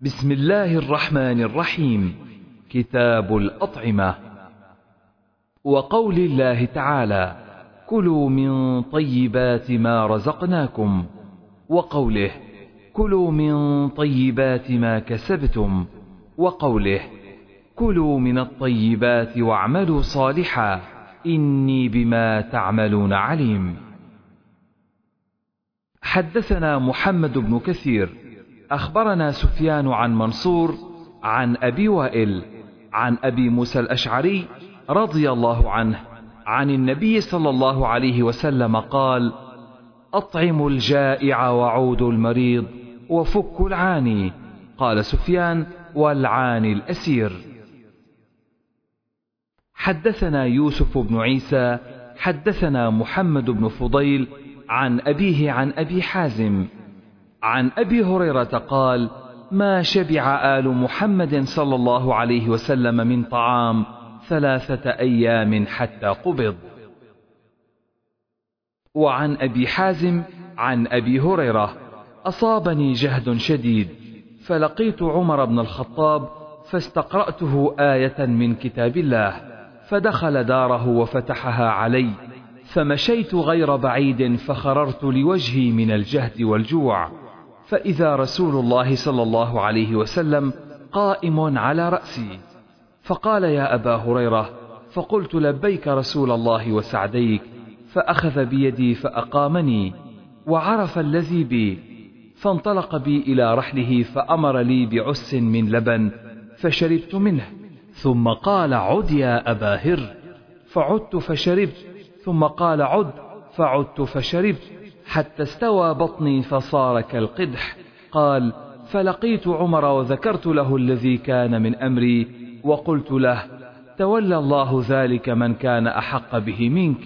بسم الله الرحمن الرحيم. كتاب الأطعمة. وقول الله تعالى كلوا من طيبات ما رزقناكم. وقوله كلوا من طيبات ما كسبتم. وقوله كلوا من الطيبات واعملوا صالحا. إني بما تعملون عليم. حدثنا محمد بن كثير أخبرنا سفيان عن منصور عن أبي وائل عن أبي موسى الأشعري رضي الله عنه عن النبي صلى الله عليه وسلم قال أطعموا الجائع وعودوا المريض وفكوا العاني قال سفيان والعاني الأسير. حدثنا يوسف بن عيسى حدثنا محمد بن فضيل عن أبيه عن أبي حازم عن أبي هريرة قال ما شبع آل محمد صلى الله عليه وسلم من طعام ثلاثة أيام حتى قبض. وعن أبي حازم عن أبي هريرة أصابني جهد شديد فلقيت عمر بن الخطاب فاستقرأته آية من كتاب الله فدخل داره وفتحها علي فمشيت غير بعيد فخررت لوجهي من الجهد والجوع. فإذا رسول الله صلى الله عليه وسلم قائم على رأسي فقال يا أبا هريرة فقلت لبيك رسول الله وسعديك فأخذ بيدي فأقامني وعرف الذي بي فانطلق بي إلى رحله فأمر لي بعس من لبن فشربت منه ثم قال عد يا أبا هر فعدت فشربت ثم قال عد فعدت فشربت حتى استوى بطني فصار كالقدح. قال فلقيت عمر وذكرت له الذي كان من أمري وقلت له تولى الله ذلك من كان أحق به منك.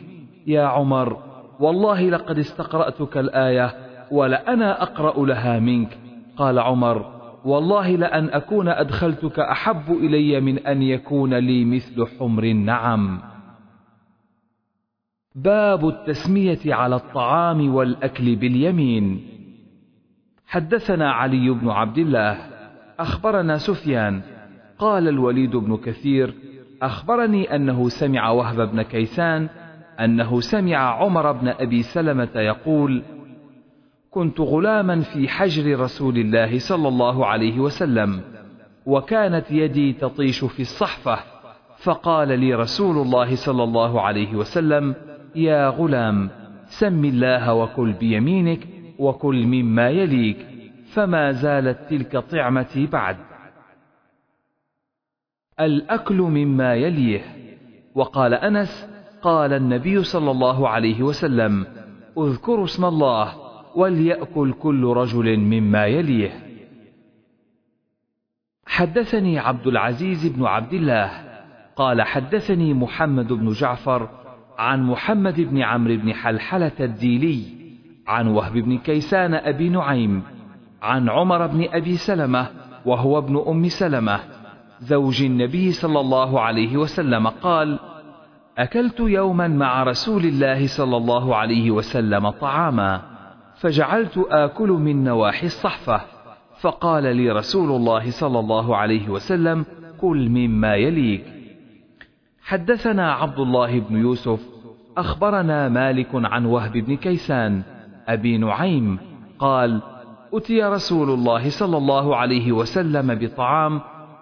يا عمر والله لقد استقرأتك الآية ولأنا أقرأ لها منك. قال عمر والله لأن أكون أدخلتك أحب إلي من أن يكون لي مثل حمر النعم. باب التسمية على الطعام والأكل باليمين. حدثنا علي بن عبد الله أخبرنا سفيان قال الوليد بن كثير أخبرني أنه سمع وهب بن كيسان أنه سمع عمر بن أبي سلمة يقول كنت غلاما في حجر رسول الله صلى الله عليه وسلم وكانت يدي تطيش في الصحفة فقال لي رسول الله صلى الله عليه وسلم يا غلام سم الله وكل بيمينك وكل مما يليك فما زالت تلك طعمتي بعد. الأكل مما يليه. وقال أنس قال النبي صلى الله عليه وسلم اذكروا اسم الله وليأكل كل رجل مما يليه. حدثني عبد العزيز بن عبد الله قال حدثني محمد بن جعفر عن محمد بن عمرو بن حلحلة الديلي عن وهب بن كيسان أبي نعيم عن عمر بن أبي سلمة وهو ابن أم سلمة زوج النبي صلى الله عليه وسلم قال أكلت يوما مع رسول الله صلى الله عليه وسلم طعاما فجعلت آكل من نواحي الصحفة فقال لي رسول الله صلى الله عليه وسلم كل مما يليك حدثنا عبد الله بن يوسف أخبرنا مالك عن وهب بن كيسان أبي نعيم قال أتي رسول الله صلى الله عليه وسلم بطعام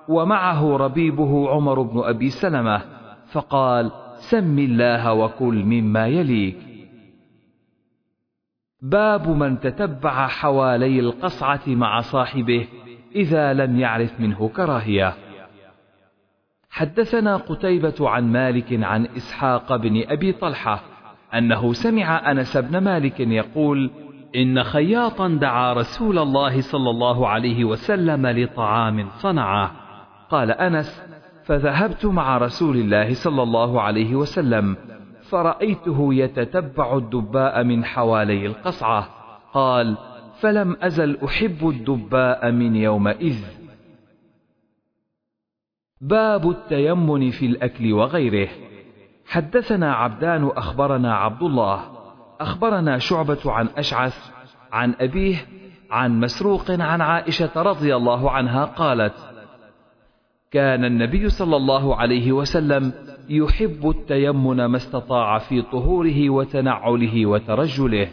ومعه ربيبه عمر بن أبي سلمة فقال سم الله وكل مما يليك. باب من تتبع حوالي القصعة مع صاحبه إذا لم يعرف منه كراهية. حدثنا قتيبة عن مالك عن إسحاق بن أبي طلحة أنه سمع أنس بن مالك يقول إن خياطا دعا رسول الله صلى الله عليه وسلم لطعام صنعه. قال أنس فذهبت مع رسول الله صلى الله عليه وسلم فرأيته يتتبع الدباء من حوالي القصعة. قال فلم أزل أحب الدباء من يومئذ. باب التيمن في الأكل وغيره. حدثنا عبدان أخبرنا عبد الله. أخبرنا شعبة عن أشعث عن أبيه عن مسروق عن عائشة رضي الله عنها قالت كان النبي صلى الله عليه وسلم يحب التيمن ما استطاع في طهوره وتنعله وترجله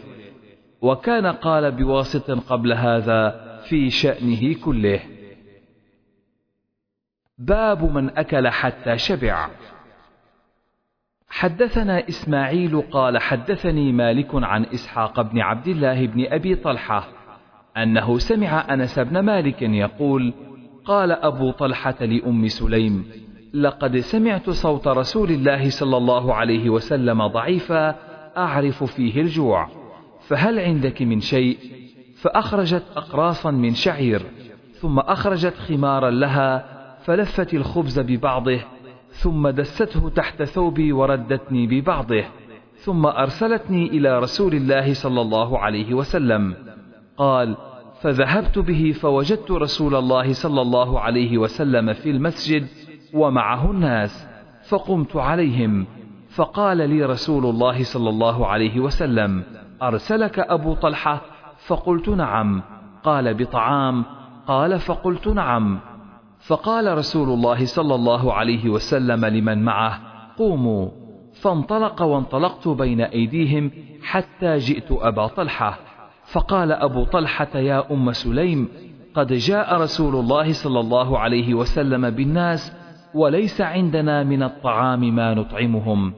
وكان قال بواسط قبل هذا في شأنه كله. باب من أكل حتى شبع. حدثنا إسماعيل قال حدثني مالك عن إسحاق بن عبد الله بن أبي طلحة أنه سمع أنس بن مالك يقول قال أبو طلحة لأم سليم لقد سمعت صوت رسول الله صلى الله عليه وسلم ضعيفا أعرف فيه الجوع فهل عندك من شيء؟ فأخرجت أقراصا من شعير ثم أخرجت خمارا لها فلفت الخبز ببعضه ثم دسته تحت ثوبي وردتني ببعضه ثم أرسلتني إلى رسول الله صلى الله عليه وسلم. قال فذهبت به فوجدت رسول الله صلى الله عليه وسلم في المسجد ومعه الناس فقمت عليهم فقال لي رسول الله صلى الله عليه وسلم أرسلك أبو طلحة؟ فقلت نعم. قال بطعام؟ قال فقلت نعم. فقال رسول الله صلى الله عليه وسلم لمن معه قوموا. فانطلق وانطلقت بين أيديهم حتى جئت أبا طلحة. فقال أبو طلحة يا أم سليم قد جاء رسول الله صلى الله عليه وسلم بالناس وليس عندنا من الطعام ما نطعمهم.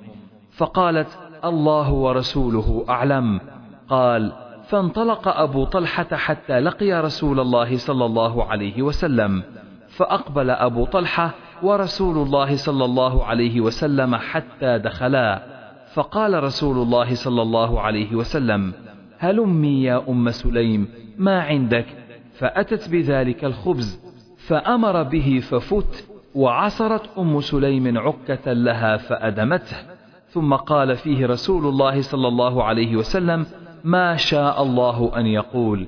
فقالت الله ورسوله أعلم. قال فانطلق أبو طلحة حتى لقي رسول الله صلى الله عليه وسلم. فأقبل أبو طلحة ورسول الله صلى الله عليه وسلم حتى دخلا. فقال رسول الله صلى الله عليه وسلم هلمي يا أم سليم ما عندك؟ فأتت بذلك الخبز فأمر به ففت وعصرت أم سليم عكة لها فأدمته. ثم قال فيه رسول الله صلى الله عليه وسلم ما شاء الله أن يقول.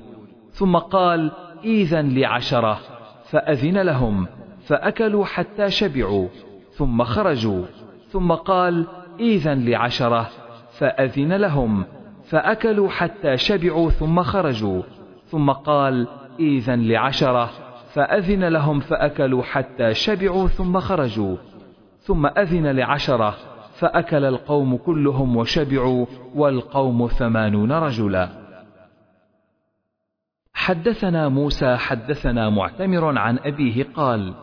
ثم قال إذا لعشرة. فأذن لهم فأكلوا حتى شبعوا ثم خرجوا ثم قال إذا لعشرة. فأذن لهم فأكلوا حتى شبعوا ثم خرجوا ثم قال إذا لعشرة. فأذن لهم فأكلوا حتى شبعوا ثم خرجوا ثم أذن لعشرة. فأكل القوم كلهم وشبعوا والقوم ثمانون رجلا. حدثنا موسى حدثنا معتمر عن أبيه قال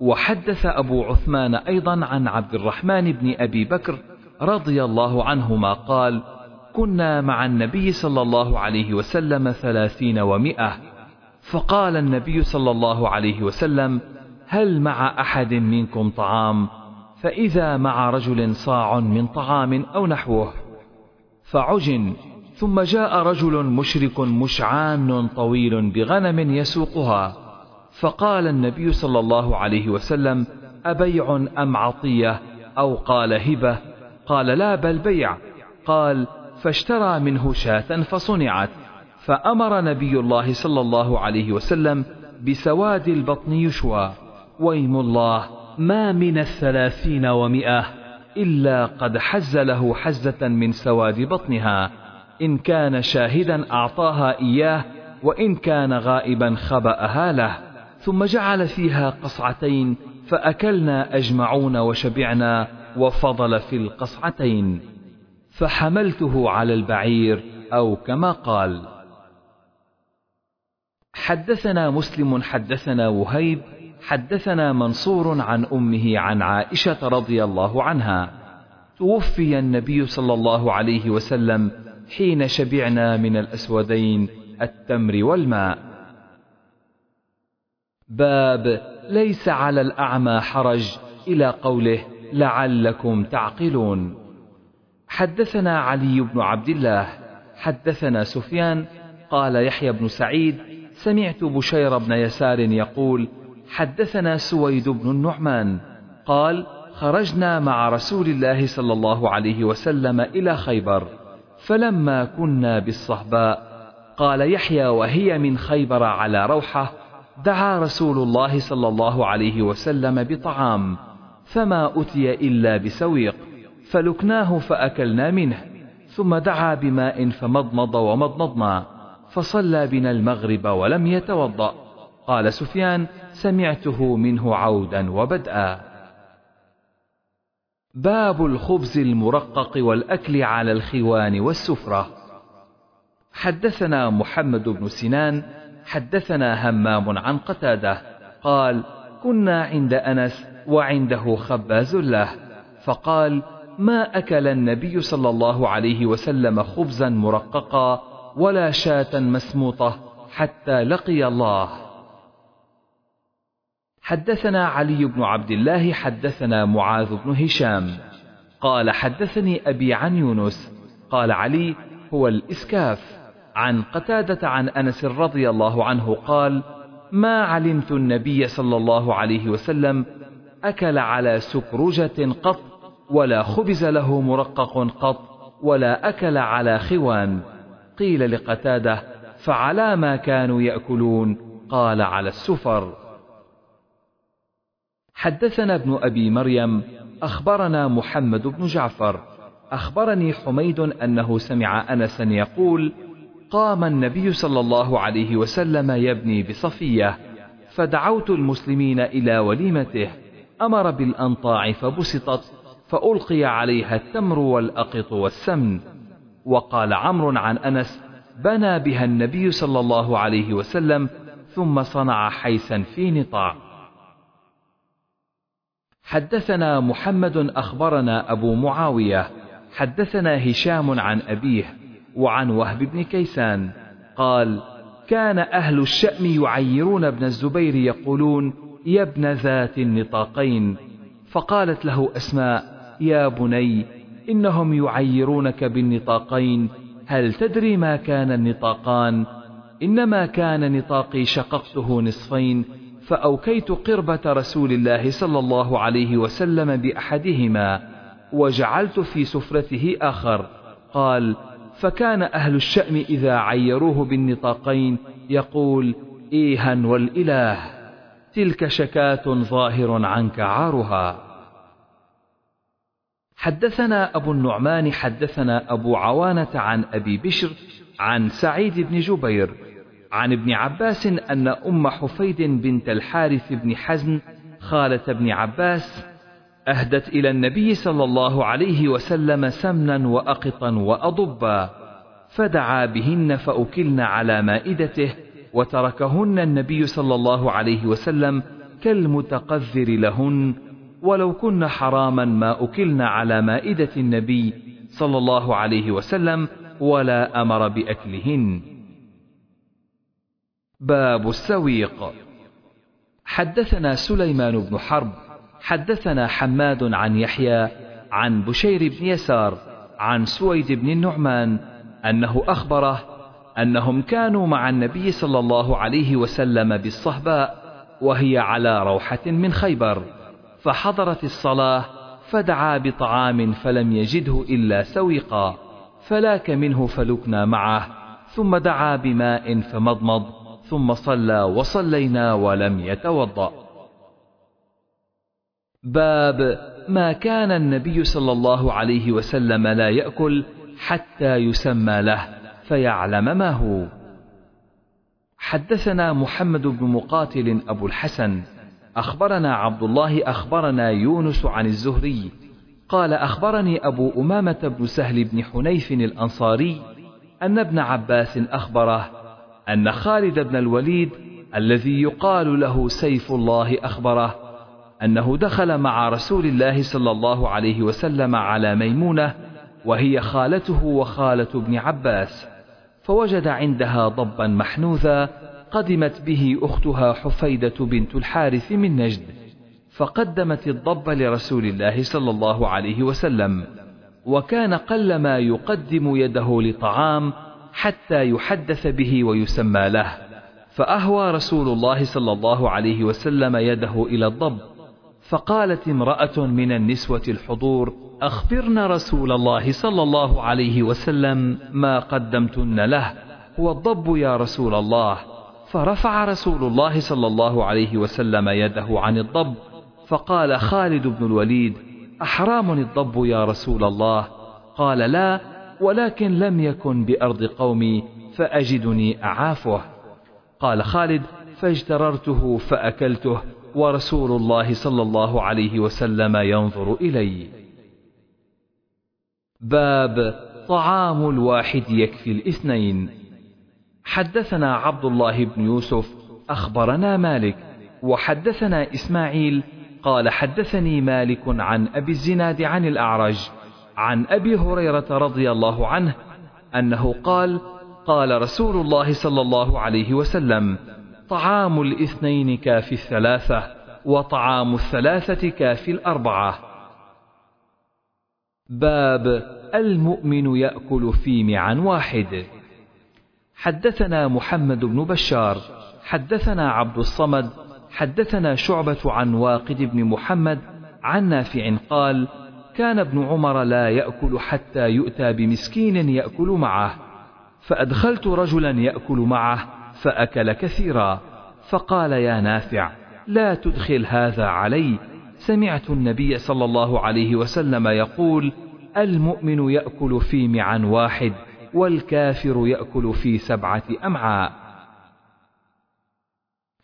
وحدث أبو عثمان أيضا عن عبد الرحمن بن أبي بكر رضي الله عنهما قال كنا مع النبي صلى الله عليه وسلم ثلاثين ومائة فقال النبي صلى الله عليه وسلم هل مع أحد منكم طعام؟ فإذا مع رجل صاع من طعام أو نحوه. فعجن ثم جاء رجل مشرك مشعان طويل بغنم يسوقها. فقال النبي صلى الله عليه وسلم أبيع أم عطية؟ أو قال هبة. قال لا بل بيع. قال فاشترى منه شاة فصنعت. فأمر نبي الله صلى الله عليه وسلم بسواد البطن يشوى. ويم الله ما من الثلاثين ومئة إلا قد حز له حزة من سواد بطنها. إن كان شاهدا أعطاها إياه وإن كان غائبا خبأها له. ثم جعل فيها قصعتين فأكلنا أجمعون وشبعنا وفضل في القصعتين. فحملته على البعير أو كما قال حدثنا مسلم حدثنا وهيب حدثنا منصور عن أمه عن عائشة رضي الله عنها. توفي النبي صلى الله عليه وسلم حين شبعنا من الأسودين التمر والماء. باب ليس على الأعمى حرج إلى قوله لعلكم تعقلون. حدثنا علي بن عبد الله حدثنا سفيان قال يحيى بن سعيد سمعت بشير بن يسار يقول حدثنا سويد بن النعمان قال خرجنا مع رسول الله صلى الله عليه وسلم إلى خيبر. فلما كنا بالصهباء قال يحيى وهي من خيبر على روحة دعا رسول الله صلى الله عليه وسلم بطعام فما أتي إلا بسويق فلكناه فأكلنا منه ثم دعا بماء فمضمض ومضمضنا فصلى بنا المغرب ولم يتوضأ قال سفيان سمعته منه عودا وبدءا. باب الخبز المرقق والأكل على الخوان والسفرة. حدثنا محمد بن سنان حدثنا همام عن قتادة قال كنا عند أنس وعنده خباز له. فقال ما أكل النبي صلى الله عليه وسلم خبزا مرققا ولا شاة مسموطة حتى لقي الله. حدثنا علي بن عبد الله حدثنا معاذ بن هشام. قال حدثني أبي عن يونس. قال علي هو الإسكاف. عن قتادة عن أنس رضي الله عنه قال ما علمت النبي صلى الله عليه وسلم أكل على سكرجة قط ولا خبز له مرقق قط ولا أكل على خوان. قيل لقتادة فعلى ما كانوا يأكلون. قال على السفر. حدثنا ابن أبي مريم أخبرنا محمد بن جعفر أخبرني حميد أنه سمع أنسا يقول قام النبي صلى الله عليه وسلم يبني بصفية فدعوت المسلمين إلى وليمته أمر بالأنطاع فبسطت فألقي عليها التمر والأقط والسمن وقال عمرو عن أنس بنى بها النبي صلى الله عليه وسلم ثم صنع حيسا في نطاع حدثنا محمد أخبرنا أبو معاوية حدثنا هشام عن أبيه وعن وهب بن كيسان قال كان أهل الشأم يعيرون ابن الزبير يقولون يا ابن ذات النطاقين فقالت له أسماء يا بني إنهم يعيرونك بالنطاقين هل تدري ما كان النطاقان؟ إنما كان نطاقي شققته نصفين فأوكيت قربة رسول الله صلى الله عليه وسلم بأحدهما وجعلت في سفرته آخر. قال فكان أهل الشأم إذا عيروه بالنطاقين يقول إيها والإله تلك شكاة ظاهر عنك عارها. حدثنا أبو النعمان حدثنا أبو عوانة عن أبي بشر عن سعيد بن جبير عن ابن عباس أن أم حفيد بنت الحارث بن حزن خالة ابن عباس أهدت إلى النبي صلى الله عليه وسلم سمنا وأقطا وأضبا فدعا بهن فأكلن على مائدته وتركهن النبي صلى الله عليه وسلم كالمتقذر لهن ولو كن حراما ما أكلن على مائدة النبي صلى الله عليه وسلم ولا أمر بأكلهن. باب السويق. حدثنا سليمان بن حرب حدثنا حماد عن يحيى عن بشير بن يسار عن سويد بن النعمان أنه أخبره أنهم كانوا مع النبي صلى الله عليه وسلم بالصهباء وهي على روحة من خيبر فحضرت الصلاة فدعا بطعام فلم يجده إلا سويقا فلاك منه فلكنا معه ثم دعا بماء فمضمض ثم صلى وصلينا ولم يتوضأ. باب ما كان النبي صلى الله عليه وسلم لا يأكل حتى يسمى له فيعلم ما هو. حدثنا محمد بن مقاتل أبو الحسن أخبرنا عبد الله أخبرنا يونس عن الزهري قال أخبرني أبو أمامة بن سهل بن حنيف الأنصاري أن ابن عباس أخبره أن خالد بن الوليد الذي يقال له سيف الله أخبره أنه دخل مع رسول الله صلى الله عليه وسلم على ميمونة وهي خالته وخالة ابن عباس فوجد عندها ضبا محنوذا قدمت به أختها حفيدة بنت الحارث من نجد فقدمت الضب لرسول الله صلى الله عليه وسلم وكان قلما يقدم يده لطعام حتى يحدث به ويسمى له. فأهوى رسول الله صلى الله عليه وسلم يده إلى الضب فقالت امرأة من النسوة الحضور أخبرن رسول الله صلى الله عليه وسلم ما قدمتن له هو الضب يا رسول الله. فرفع رسول الله صلى الله عليه وسلم يده عن الضب فقال خالد بن الوليد أحرام الضب يا رسول الله؟ قال لا ولكن لم يكن بأرض قومي فأجدني أعافه. قال خالد فاجتررته فأكلته ورسول الله صلى الله عليه وسلم ينظر إلي. باب طعام الواحد يكفي الاثنين. حدثنا عبد الله بن يوسف أخبرنا مالك وحدثنا إسماعيل قال حدثني مالك عن أبي الزناد عن الأعرج عن أبي هريرة رضي الله عنه أنه قال قال رسول الله صلى الله عليه وسلم طعام الاثنين كافي الثلاثة وطعام الثلاثة كافي الأربعة. باب المؤمن يأكل في معا واحد. حدثنا محمد بن بشار حدثنا عبد الصمد حدثنا شعبة عن واقد بن محمد عن نافع قال كان ابن عمر لا يأكل حتى يؤتى بمسكين يأكل معه فأدخلت رجلا يأكل معه فأكل كثيرا فقال يا نافع لا تدخل هذا علي. سمعت النبي صلى الله عليه وسلم يقول المؤمن يأكل في معا واحد والكافر يأكل في سبعة أمعاء.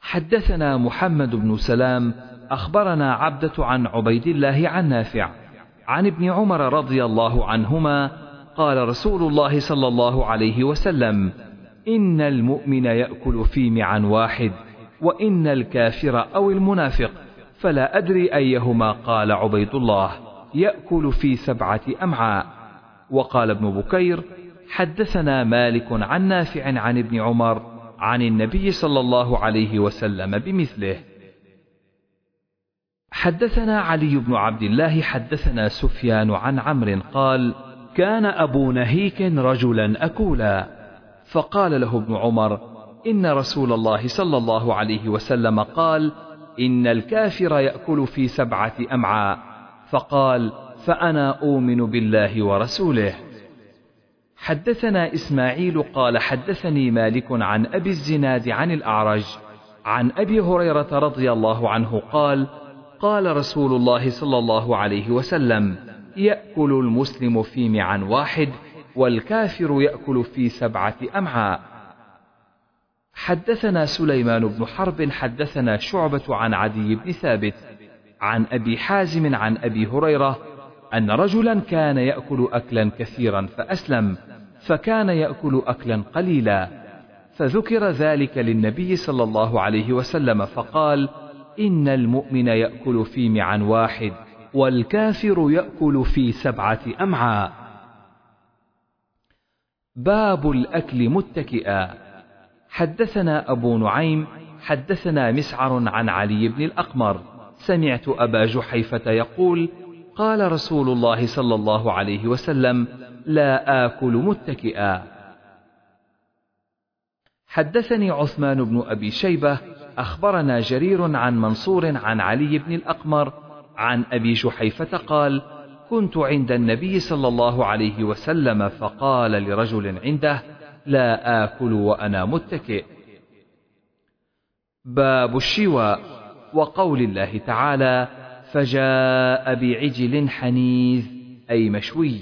حدثنا محمد بن سلام أخبرنا عبدة عن عبيد الله عن نافع. عن ابن عمر رضي الله عنهما قال رسول الله صلى الله عليه وسلم إن المؤمن يأكل في معا واحد وإن الكافر أو المنافق فلا أدري أيهما قال عبيد الله يأكل في سبعة أمعاء. وقال ابن بكير حدثنا مالك عن نافع عن ابن عمر عن النبي صلى الله عليه وسلم بمثله. حدثنا علي بن عبد الله حدثنا سفيان عن عمرو قال كان أبو نهيك رجلا أكولا. فقال له ابن عمر إن رسول الله صلى الله عليه وسلم قال إن الكافر يأكل في سبعة أمعاء. فقال فأنا أؤمن بالله ورسوله. حدثنا إسماعيل قال حدثني مالك عن أبي الزناد عن الأعرج عن أبي هريرة رضي الله عنه قال قال رسول الله صلى الله عليه وسلم يأكل المسلم في معا واحد والكافر يأكل في سبعة أمعاء. حدثنا سليمان بن حرب حدثنا شعبة عن عدي بن ثابت عن أبي حازم عن أبي هريرة أن رجلا كان يأكل أكلا كثيرا فأسلم فكان يأكل أكلا قليلا. فذكر ذلك للنبي صلى الله عليه وسلم فقال إن المؤمن يأكل في معا واحد والكافر يأكل في سبعة أمعاء. باب الأكل متكئا. حدثنا أبو نعيم حدثنا مسعر عن علي بن الأقمر. سمعت أبا جحيفة يقول قال رسول الله صلى الله عليه وسلم لا آكل متكئا. حدثني عثمان بن أبي شيبة أخبرنا جرير عن منصور عن علي بن الأقمر عن أبي جحيفة قال كنت عند النبي صلى الله عليه وسلم فقال لرجل عنده لا آكل وأنا متكئ باب الشواء وقول الله تعالى فجاء بعجل حنيذ أي مشوي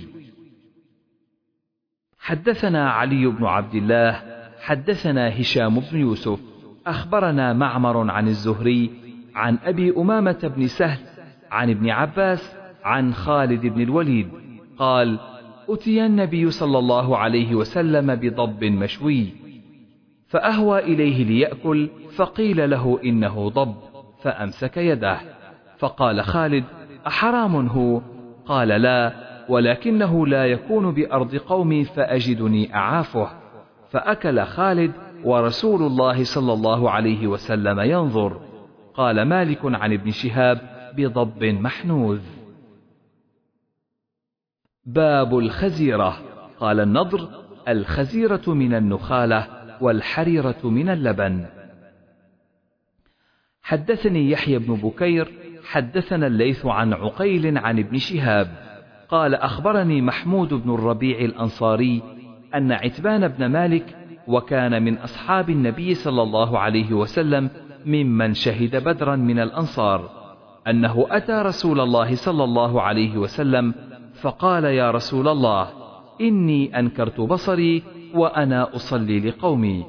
حدثنا علي بن عبد الله حدثنا هشام بن يوسف أخبرنا معمر عن الزهري عن أبي أمامة بن سهل عن ابن عباس عن خالد بن الوليد. قال أتي النبي صلى الله عليه وسلم بضب مشوي فأهوى إليه ليأكل فقيل له إنه ضب فأمسك يده. فقال خالد أحرام هو؟ قال لا ولكنه لا يكون بأرض قومي فأجدني أعافه. فأكل خالد ورسول الله صلى الله عليه وسلم ينظر. قال مالك عن ابن شهاب بضب محنوذ. باب الخزيرة. قال النضر الخزيرة من النخالة والحريرة من اللبن. حدثني يحيى بن بكير حدثنا الليث عن عقيل عن ابن شهاب. قال أخبرني محمود بن الربيع الأنصاري أن عتبان بن مالك وكان من أصحاب النبي صلى الله عليه وسلم ممن شهد بدرا من الأنصار أنه أتى رسول الله صلى الله عليه وسلم فقال يا رسول الله إني أنكرت بصري وأنا أصلي لقومي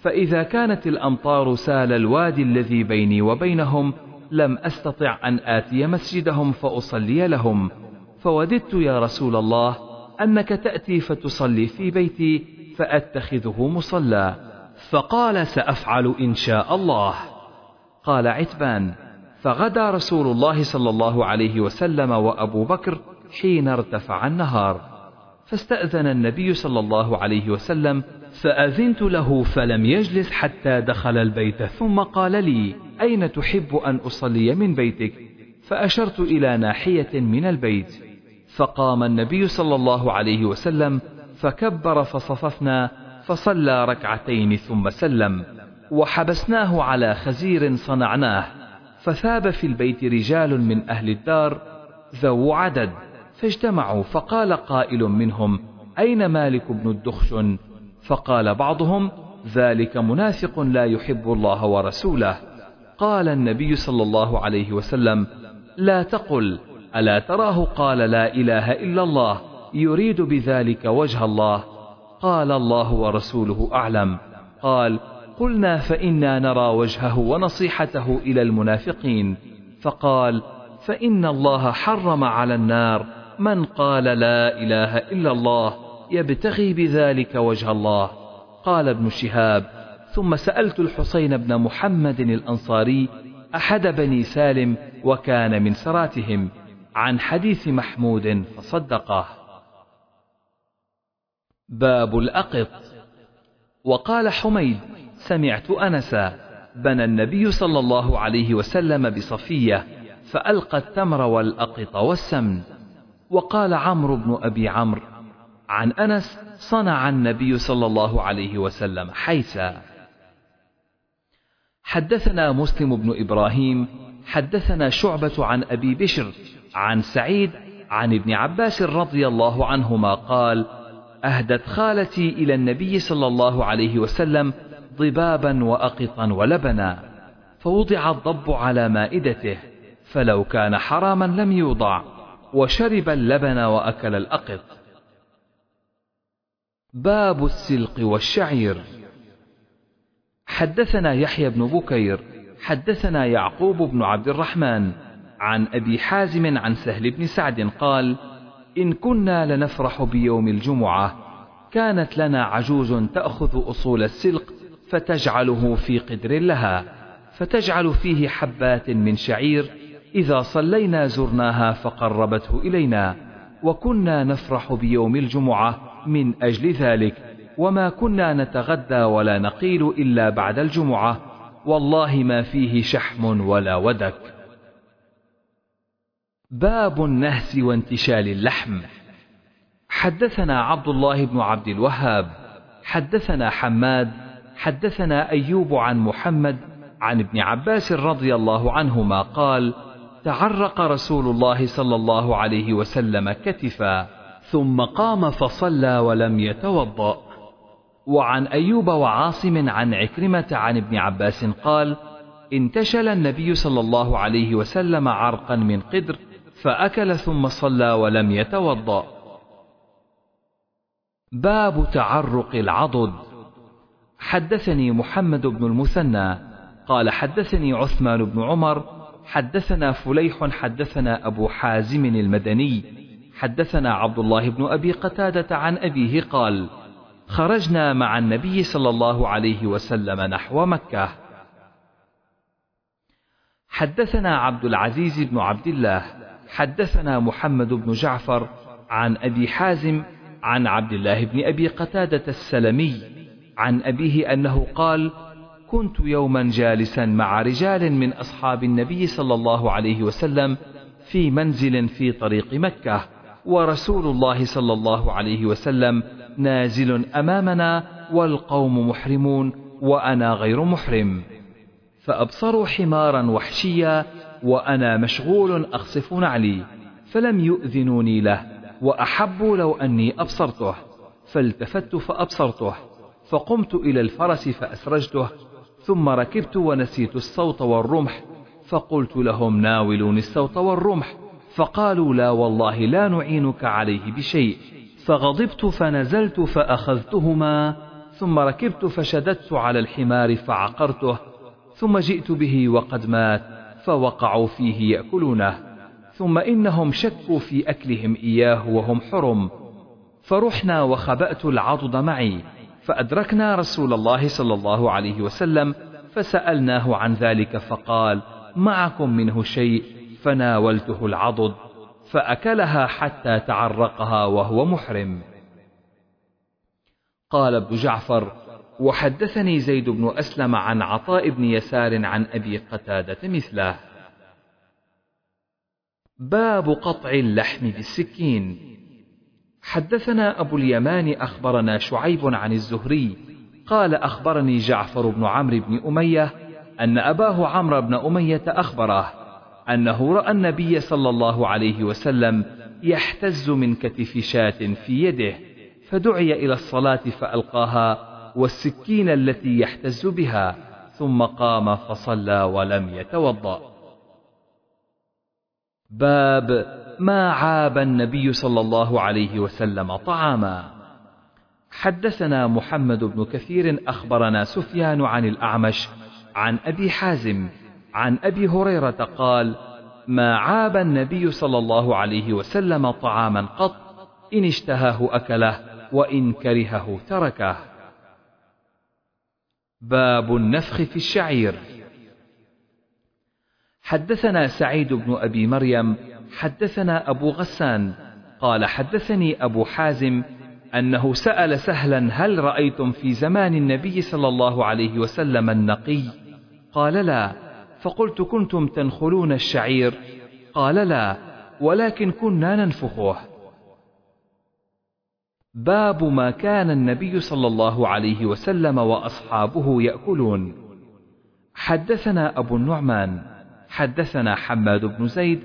فإذا كانت الأمطار سال الوادي الذي بيني وبينهم لم أستطع أن آتي مسجدهم فأصلي لهم فوددت يا رسول الله أنك تأتي فتصلي في بيتي فأتخذه مصلى. فقال سأفعل إن شاء الله. قال عتبان فغدا رسول الله صلى الله عليه وسلم وأبو بكر حين ارتفع النهار. فاستأذن النبي صلى الله عليه وسلم فأذنت له فلم يجلس حتى دخل البيت ثم قال لي أين تحب أن أصلي من بيتك؟ فأشرت إلى ناحية من البيت. فقام النبي صلى الله عليه وسلم فكبر فصففنا فصلى ركعتين ثم سلم وحبسناه على خزير صنعناه فثاب في البيت رجال من أهل الدار ذو عدد فاجتمعوا فقال قائل منهم أين مالك بن الدخشن؟ فقال بعضهم ذلك منافق لا يحب الله ورسوله. قال النبي صلى الله عليه وسلم لا تقل ألا تراه؟ قال لا إله إلا الله. يريد بذلك وجه الله. قال الله ورسوله أعلم. قال قلنا فإنا نرى وجهه ونصيحته إلى المنافقين. فقال فإن الله حرم على النار من قال لا إله إلا الله يبتغي بذلك وجه الله. قال ابن شهاب ثم سألت الحسين بن محمد الأنصاري أحد بني سالم وكان من سراتهم عن حديث محمود فصدقه. باب الأقط. وقال حميد سمعت أنسا بنى النبي صلى الله عليه وسلم بصفية فألقى التمر والأقط والسمن. وقال عمرو بن أبي عمرو عن أنس صنع النبي صلى الله عليه وسلم حيثا. حدثنا مسلم بن إبراهيم حدثنا شعبة عن أبي بشر عن سعيد عن ابن عباس رضي الله عنهما قال أهدت خالتي إلى النبي صلى الله عليه وسلم ضبابا وأقطا ولبنا فوضع الضب على مائدته فلو كان حراما لم يوضع وشرب اللبن وأكل الأقط. باب السلق والشعير. حدثنا يحيى بن بكير حدثنا يعقوب بن عبد الرحمن عن أبي حازم عن سهل بن سعد قال إن كنا لنفرح بيوم الجمعة كانت لنا عجوز تأخذ أصول السلق فتجعله في قدر لها فتجعل فيه حبات من شعير إذا صلينا زرناها فقربته إلينا وكنا نفرح بيوم الجمعة من أجل ذلك وما كنا نتغدى ولا نقيل إلا بعد الجمعة والله ما فيه شحم ولا ودك. باب النهس وانتشال اللحم. حدثنا عبد الله بن عبد الوهاب حدثنا حماد حدثنا أيوب عن محمد عن ابن عباس رضي الله عنهما قال تعرق رسول الله صلى الله عليه وسلم كتفا ثم قام فصلى ولم يتوضأ. وعن أيوب وعاصم عن عكرمة عن ابن عباس قال انتشل النبي صلى الله عليه وسلم عرقا من قدر فأكل ثم صلى ولم يتوضأ. باب تعرق العضد. حدثني محمد بن المثنى قال حدثني عثمان بن عمر حدثنا فليح حدثنا أبو حازم المدني حدثنا عبد الله بن أبي قتادة عن أبيه قال خرجنا مع النبي صلى الله عليه وسلم نحو مكة. حدثنا عبد العزيز بن عبد الله حدثنا محمد بن جعفر عن أبي حازم عن عبد الله بن أبي قتادة السلمي عن أبيه أنه قال كنت يوما جالسا مع رجال من أصحاب النبي صلى الله عليه وسلم في منزل في طريق مكة ورسول الله صلى الله عليه وسلم نازل أمامنا والقوم محرمون وأنا غير محرم فأبصروا حمارا وحشيا وأنا مشغول أخصف نعلي فلم يؤذنوني له وأحبوا لو أني أبصرته فالتفت فأبصرته فقمت إلى الفرس فأسرجته ثم ركبت ونسيت الصوت والرمح فقلت لهم ناولوني الصوت والرمح فقالوا لا والله لا نعينك عليه بشيء فغضبت فنزلت فأخذتهما ثم ركبت فشددت على الحمار فعقرته ثم جئت به وقد مات فوقعوا فيه يأكلونه ثم إنهم شكوا في أكلهم إياه وهم حرم. فرحنا وخبأت العضد معي فأدركنا رسول الله صلى الله عليه وسلم فسألناه عن ذلك فقال معكم منه شيء؟ فناولته العضد فأكلها حتى تعرقها وهو محرم. قال ابن جعفر وحدثني زيد بن أسلم عن عطاء بن يسار عن أبي قتادة مثله. باب قطع اللحم بالسكين. حدثنا أبو اليمان أخبرنا شعيب عن الزهري قال أخبرني جعفر بن عمرو بن أمية أن أباه عمرو بن أمية أخبره أنه رأى النبي صلى الله عليه وسلم يحتز من كتف شاة في يده فدعي إلى الصلاة فألقاها والسكين التي يحتز بها ثم قام فصلى ولم يتوضأ. باب ما عاب النبي صلى الله عليه وسلم طعاما. حدثنا محمد بن كثير أخبرنا سفيان عن الأعمش عن أبي حازم عن أبي هريرة قال ما عاب النبي صلى الله عليه وسلم طعاما قط إن اشتهاه أكله وإن كرهه تركه. باب النفخ في الشعير. حدثنا سعيد بن أبي مريم حدثنا أبو غسان قال حدثني أبو حازم أنه سأل سهلا هل رأيتم في زمان النبي صلى الله عليه وسلم النقي؟ قال لا فقلت كنتم تنخلون الشعير. قال لا ولكن كنا ننفخه. باب ما كان النبي صلى الله عليه وسلم وأصحابه يأكلون. حدثنا أبو النعمان حدثنا حماد بن زيد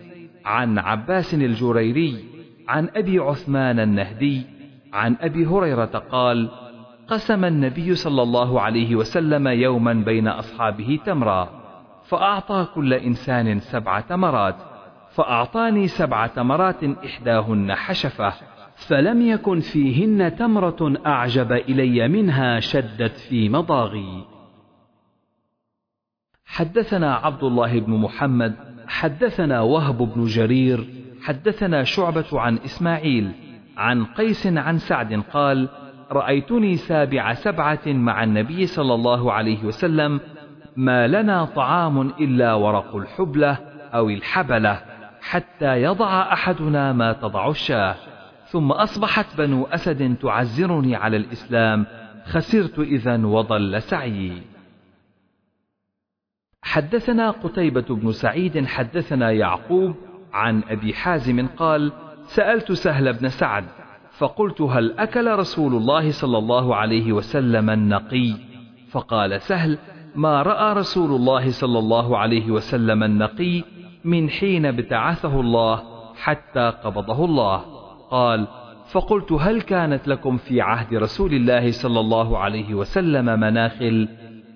عن عباس الجريري عن أبي عثمان النهدي عن أبي هريرة قال قسم النبي صلى الله عليه وسلم يوما بين أصحابه تمرا فأعطى كل إنسان سبع تمرات فأعطاني سبع تمرات إحداهن حشفة فلم يكن فيهن تمرة أعجب إلي منها شدت في مضاغي. حدثنا عبد الله بن محمد، حدثنا وهب بن جرير، حدثنا شعبة عن إسماعيل، عن قيس عن سعد قال: رأيتني سابع سبعة مع النبي صلى الله عليه وسلم، ما لنا طعام إلا ورق الحبلة أو الحبلة، حتى يضع أحدنا ما تضع الشاة. ثم أصبحت بنو أسد تعزرني على الإسلام خسرت إذا وضل سعيي. حدثنا قتيبة بن سعيد حدثنا يعقوب عن أبي حازم قال سألت سهل بن سعد فقلت هل أكل رسول الله صلى الله عليه وسلم النقي؟ فقال سهل ما رأى رسول الله صلى الله عليه وسلم النقي من حين ابتعثه الله حتى قبضه الله. قال فقلت هل كانت لكم في عهد رسول الله صلى الله عليه وسلم مناخل؟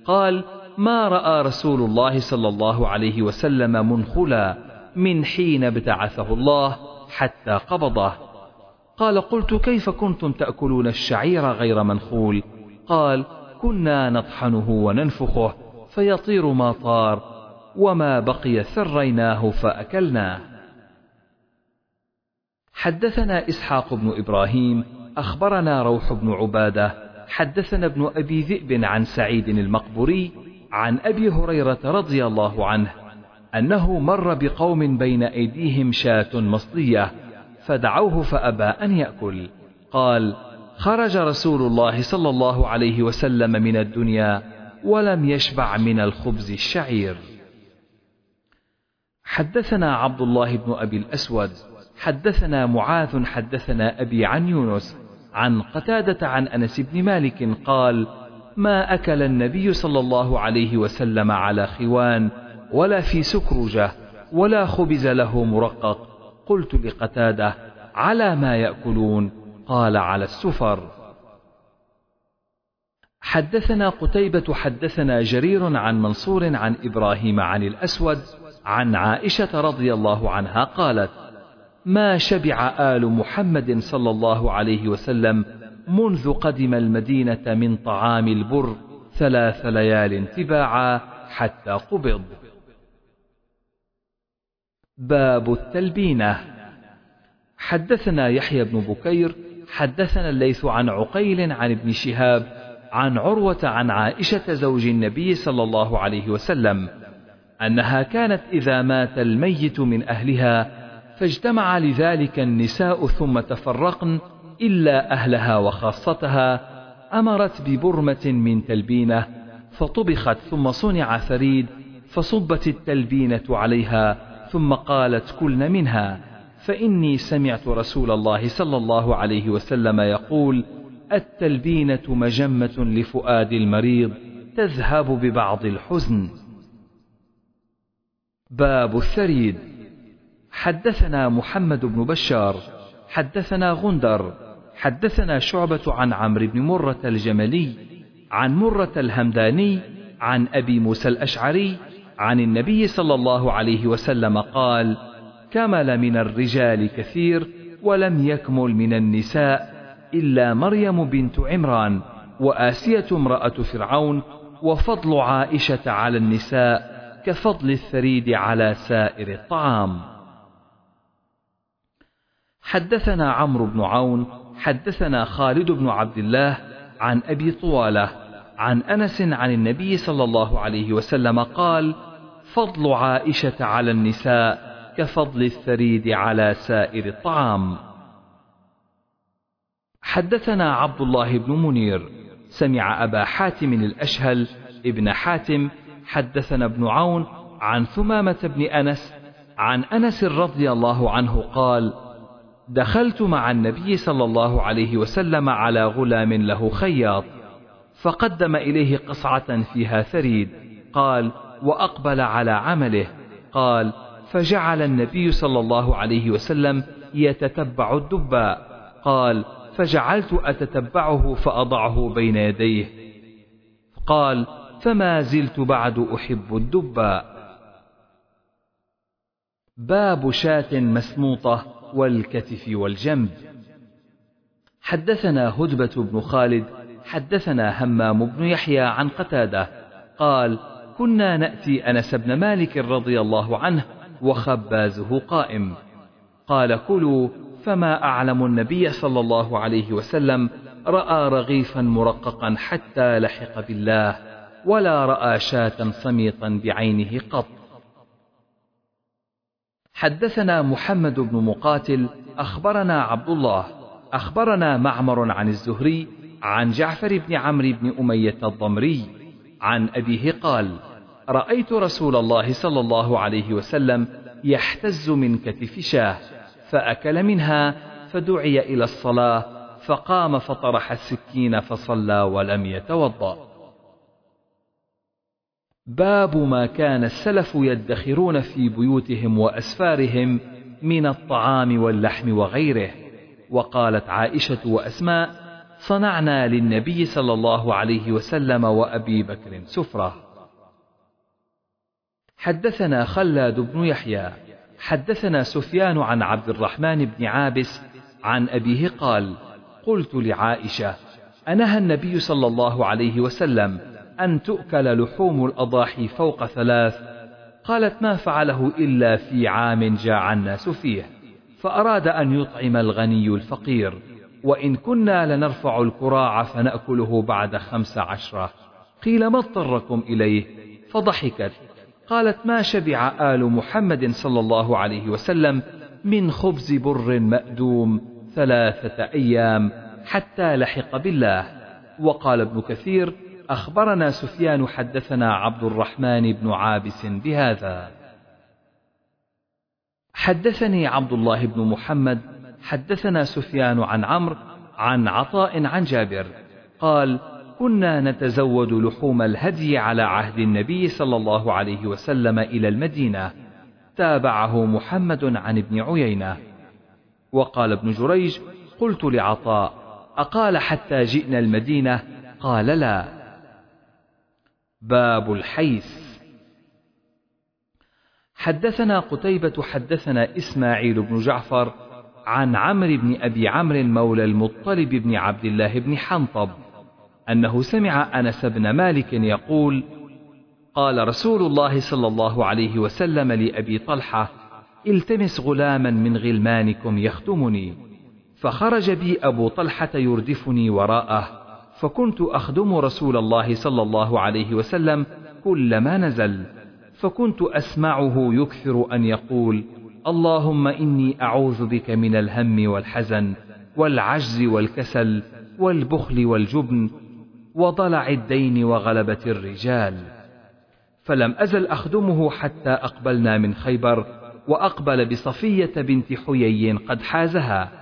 قال ما رأى رسول الله صلى الله عليه وسلم منخلا من حين ابتعثه الله حتى قبضه. قال قلت كيف كنتم تأكلون الشعير غير منخول؟ قال كنا نطحنه وننفخه فيطير ما طار وما بقي ثريناه فأكلناه. حدثنا إسحاق بن إبراهيم أخبرنا روح بن عبادة حدثنا ابن أبي ذئب عن سعيد المقبوري عن أبي هريرة رضي الله عنه أنه مر بقوم بين أيديهم شاة مصلية فدعوه فأبى أن يأكل. قال خرج رسول الله صلى الله عليه وسلم من الدنيا ولم يشبع من الخبز الشعير. حدثنا عبد الله بن أبي الأسود حدثنا معاذ حدثنا أبي عن يونس عن قتادة عن أنس بن مالك قال ما أكل النبي صلى الله عليه وسلم على خوان ولا في سكرجة ولا خبز له مرقق. قلت لقتادة على ما يأكلون. قال على السفر. حدثنا قتيبة حدثنا جرير عن منصور عن إبراهيم عن الأسود عن عائشة رضي الله عنها قالت ما شبع آل محمد صلى الله عليه وسلم منذ قدم المدينة من طعام البر ثلاث ليال تباعا حتى قبض. باب التلبينة. حدثنا يحيى بن بكير حدثنا الليث عن عقيل عن ابن شهاب عن عروة عن عائشة زوج النبي صلى الله عليه وسلم أنها كانت إذا مات الميت من أهلها فاجتمع لذلك النساء ثم تفرقن إلا أهلها وخاصتها أمرت ببرمة من تلبينة فطبخت ثم صنع ثريد فصبت التلبينة عليها ثم قالت كلن منها فإني سمعت رسول الله صلى الله عليه وسلم يقول التلبينة مجمة لفؤاد المريض تذهب ببعض الحزن. باب الثريد. حدثنا محمد بن بشار حدثنا غندر حدثنا شعبة عن عمرو بن مرة الجملي عن مرة الهمداني عن أبي موسى الأشعري عن النبي صلى الله عليه وسلم قال كمل من الرجال كثير ولم يكمل من النساء إلا مريم بنت عمران وآسية امرأة فرعون وفضل عائشة على النساء كفضل الثريد على سائر الطعام حدثنا عمرو بن عون حدثنا خالد بن عبد الله عن أبي طوالة عن أنس عن النبي صلى الله عليه وسلم قال فضل عائشة على النساء كفضل الثريد على سائر الطعام. حدثنا عبد الله بن منير سمع أبا حاتم الأشهل ابن حاتم حدثنا ابن عون عن ثمامة بن أنس عن أنس رضي الله عنه قال دخلت مع النبي صلى الله عليه وسلم على غلام له خياط فقدم إليه قصعة فيها ثريد قال وأقبل على عمله. قال فجعل النبي صلى الله عليه وسلم يتتبع الدباء. قال فجعلت أتتبعه فأضعه بين يديه. قال فما زلت بعد أحب الدباء. باب شاة مسموطة والكتف والجنب. حدثنا هدبة بن خالد حدثنا همام بن يحيى عن قتادة قال كنا نأتي أنس بن مالك رضي الله عنه وخبازه قائم. قال كلوا فما أعلم النبي صلى الله عليه وسلم رأى رغيفا مرققا حتى لحق بالله ولا رأى شاة صميطا بعينه قط. حدثنا محمد بن مقاتل أخبرنا عبد الله أخبرنا معمر عن الزهري عن جعفر بن عمرو بن أمية الضمري عن أبيه قال رأيت رسول الله صلى الله عليه وسلم يحتز من كتف شاه فأكل منها فدعي إلى الصلاة فقام فطرح السكين فصلى ولم يتوضأ. باب ما كان السلف يدخرون في بيوتهم وأسفارهم من الطعام واللحم وغيره. وقالت عائشة وأسماء صنعنا للنبي صلى الله عليه وسلم وأبي بكر سفرة. حدثنا خلاد بن يحيى. حدثنا سفيان عن عبد الرحمن بن عابس عن أبيه قال قلت لعائشة أنهى النبي صلى الله عليه وسلم أن تؤكل لحوم الأضاحي فوق ثلاث. قالت ما فعله إلا في عام جاع الناس فيه فأراد أن يطعم الغني الفقير وإن كنا لنرفع الكراع فنأكله بعد خمس عشرة. قيل ما اضطركم إليه؟ فضحكت. قالت ما شبع آل محمد صلى الله عليه وسلم من خبز بر مأدوم ثلاثة أيام حتى لحق بالله. وقال ابن كثير أخبرنا سفيان حدثنا عبد الرحمن بن عابس بهذا. حدثني عبد الله بن محمد حدثنا سفيان عن عمرو عن عطاء عن جابر. قال كنا نتزود لحوم الهدي على عهد النبي صلى الله عليه وسلم إلى المدينة. تابعه محمد عن ابن عيينة. وقال ابن جريج قلت لعطاء أقال حتى جئنا المدينة؟ قال لا. باب الحيث. حدثنا قتيبة حدثنا إسماعيل بن جعفر عن عمرو بن أبي عمرو مولى المطلب بن عبد الله بن حنطب أنه سمع أنس بن مالك يقول قال رسول الله صلى الله عليه وسلم لأبي طلحة التمس غلاما من غلمانكم يخدمني فخرج بي أبو طلحة يردفني وراءه فكنت أخدم رسول الله صلى الله عليه وسلم كلما نزل فكنت أسمعه يكثر أن يقول اللهم إني أعوذ بك من الهم والحزن والعجز والكسل والبخل والجبن وضلع الدين وغلبة الرجال. فلم أزل أخدمه حتى أقبلنا من خيبر وأقبل بصفية بنت حيي قد حازها.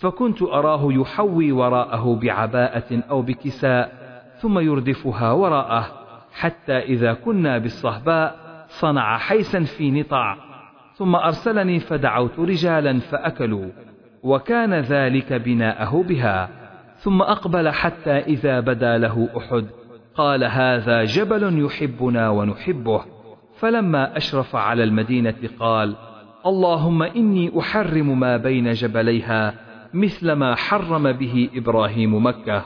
فكنت أراه يحوي وراءه بعباءة أو بكساء ثم يردفها وراءه حتى إذا كنا بالصهباء صنع حيسا في نطع ثم أرسلني فدعوت رجالا فأكلوا وكان ذلك بناءه بها. ثم أقبل حتى إذا بدا له أحد قال هذا جبل يحبنا ونحبه. فلما أشرف على المدينة قال اللهم إني أحرم ما بين جبليها مثل ما حرم به إبراهيم مكة.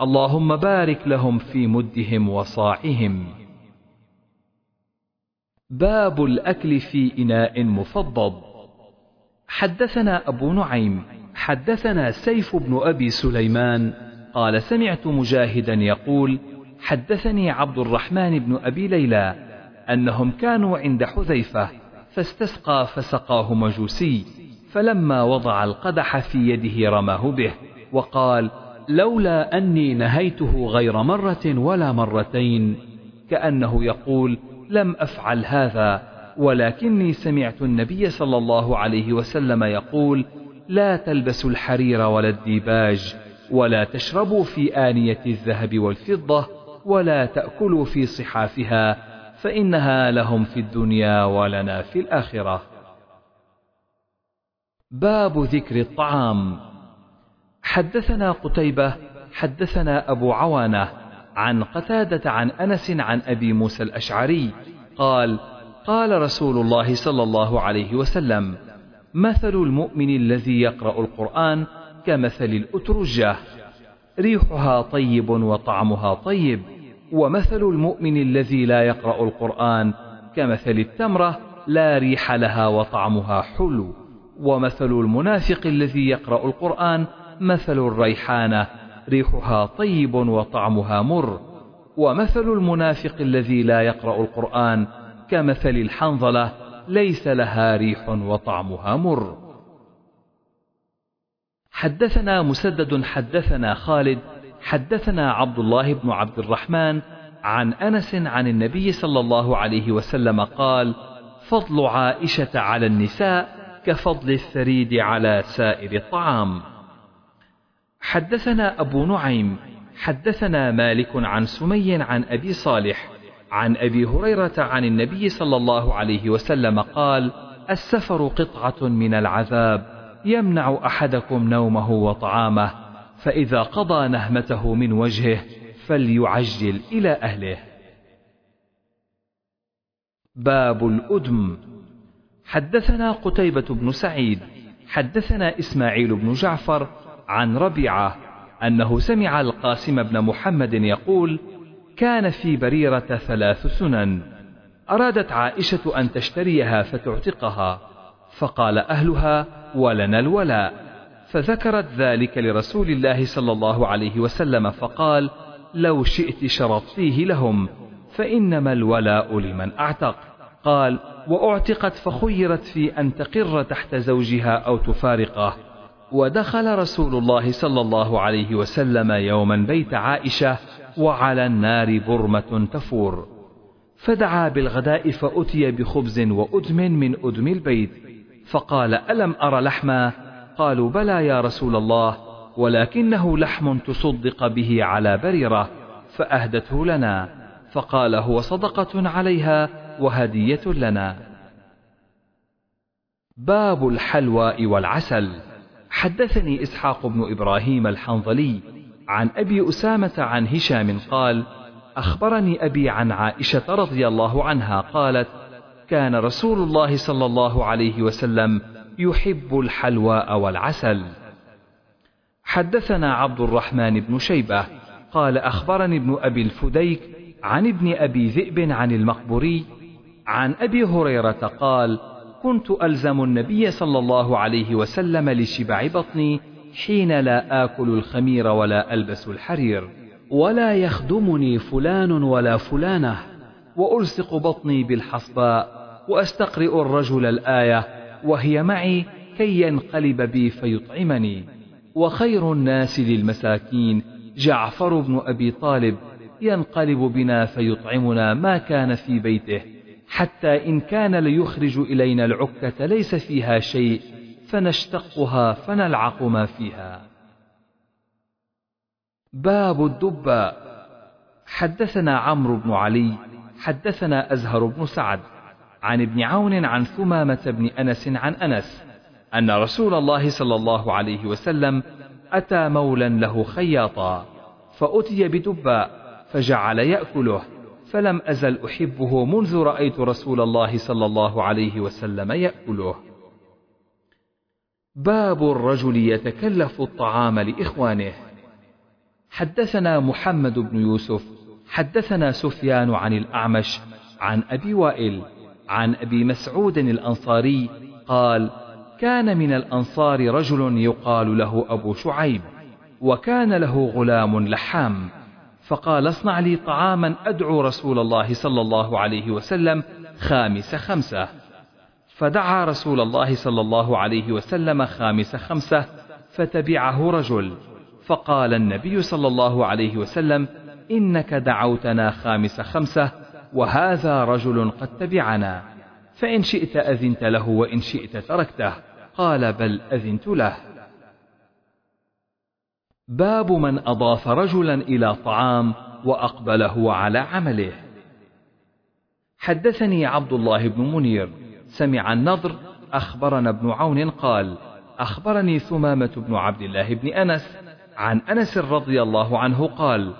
اللهم بارك لهم في مدهم وصاعهم. باب الأكل في إناء مفضض حدثنا أبو نعيم حدثنا سيف بن أبي سليمان قال سمعت مجاهدا يقول حدثني عبد الرحمن بن أبي ليلى أنهم كانوا عند حذيفة فاستسقى فسقاه مجوسي. فلما وضع القدح في يده رماه به وقال لولا أني نهيته غير مرة ولا مرتين كأنه يقول لم أفعل هذا ولكني سمعت النبي صلى الله عليه وسلم يقول لا تلبسوا الحرير ولا الديباج ولا تشربوا في آنية الذهب والفضة ولا تأكلوا في صحافها فإنها لهم في الدنيا ولنا في الآخرة. باب ذكر الطعام. حدثنا قتيبة حدثنا أبو عوانة عن قتادة عن أنس عن أبي موسى الأشعري قال قال رسول الله صلى الله عليه وسلم مثل المؤمن الذي يقرأ القرآن كمثل الأترجة. ريحها طيب وطعمها طيب ومثل المؤمن الذي لا يقرأ القرآن كمثل التمرة لا ريح لها وطعمها حلو. ومثل المنافق الذي يقرأ القرآن مثل الريحانة ريحها طيب وطعمها مر. ومثل المنافق الذي لا يقرأ القرآن كمثل الحنظلة ليس لها ريح وطعمها مر. حدثنا مسدد حدثنا خالد حدثنا عبد الله بن عبد الرحمن عن أنس عن النبي صلى الله عليه وسلم قال فضل عائشة على النساء كفضل الثريد على سائر الطعام. حدثنا أبو نعيم حدثنا مالك عن سمي عن أبي صالح عن أبي هريرة عن النبي صلى الله عليه وسلم قال السفر قطعة من العذاب يمنع أحدكم نومه وطعامه فإذا قضى نهمته من وجهه فليعجل إلى أهله. باب الأدم. حدثنا قتيبة بن سعيد حدثنا إسماعيل بن جعفر عن ربيعة أنه سمع القاسم بن محمد يقول كان في بريرة ثلاث سنن أرادت عائشة أن تشتريها فتعتقها فقال أهلها ولنا الولاء فذكرت ذلك لرسول الله صلى الله عليه وسلم فقال لو شئت شرطتيه لهم فإنما الولاء لمن أعتق قال وأعتقت فخيرت في أن تقر تحت زوجها أو تفارقه. ودخل رسول الله صلى الله عليه وسلم يوما بيت عائشة وعلى النار برمة تفور. فدعا بالغداء فأتي بخبز وأدم من أدم البيت. فقال ألم أر لحما؟ قالوا بلى يا رسول الله ولكنه لحم تصدق به على بريرة فأهدته لنا. فقال هو صدقة عليها؟ وهدية لنا. باب الحلوى والعسل. حدثني إسحاق بن إبراهيم الحنظلي عن أبي أسامة عن هشام قال أخبرني أبي عن عائشة رضي الله عنها قالت كان رسول الله صلى الله عليه وسلم يحب الحلواء والعسل. حدثنا عبد الرحمن بن شيبة قال أخبرني ابن أبي الفديك عن ابن أبي ذئب عن المقبوري عن أبي هريرة قال كنت ألزم النبي صلى الله عليه وسلم لشبع بطني حين لا آكل الخمير ولا ألبس الحرير ولا يخدمني فلان ولا فلانة وألصق بطني بالحصباء وأستقرئ الرجل الآية وهي معي كي ينقلب بي فيطعمني. وخير الناس للمساكين جعفر بن أبي طالب ينقلب بنا فيطعمنا ما كان في بيته حتى إن كان ليخرج إلينا العكة ليس فيها شيء فنشتقها فنلعق ما فيها. باب الدباء حدثنا عمرو بن علي حدثنا أزهر بن سعد عن ابن عون عن ثمامة بن أنس عن أنس أن رسول الله صلى الله عليه وسلم أتى مولا له خياطا فأتي بدباء فجعل يأكله. فلم أزل أحبه منذ رأيت رسول الله صلى الله عليه وسلم يأكله. باب الرجل يتكلف الطعام لإخوانه. حدثنا محمد بن يوسف حدثنا سفيان عن الأعمش عن أبي وائل عن أبي مسعود الأنصاري قال كان من الأنصار رجل يقال له أبو شعيب وكان له غلام لحام. فقال اصنع لي طعاما أدعو رسول الله صلى الله عليه وسلم خامس خمسة. فدعا رسول الله صلى الله عليه وسلم خامس خمسة فتبعه رجل. فقال النبي صلى الله عليه وسلم إنك دعوتنا خامس خمسة وهذا رجل قد تبعنا. فإن شئت أذنت له وإن شئت تركته. قال بل أذنت له. باب من أضاف رجلا إلى طعام وأقبل هو على عمله. حدثني عبد الله بن منير سمع النضر أخبرنا ابن عون قال أخبرني ثمامة بن عبد الله بن أنس عن أنس رضي الله عنه قال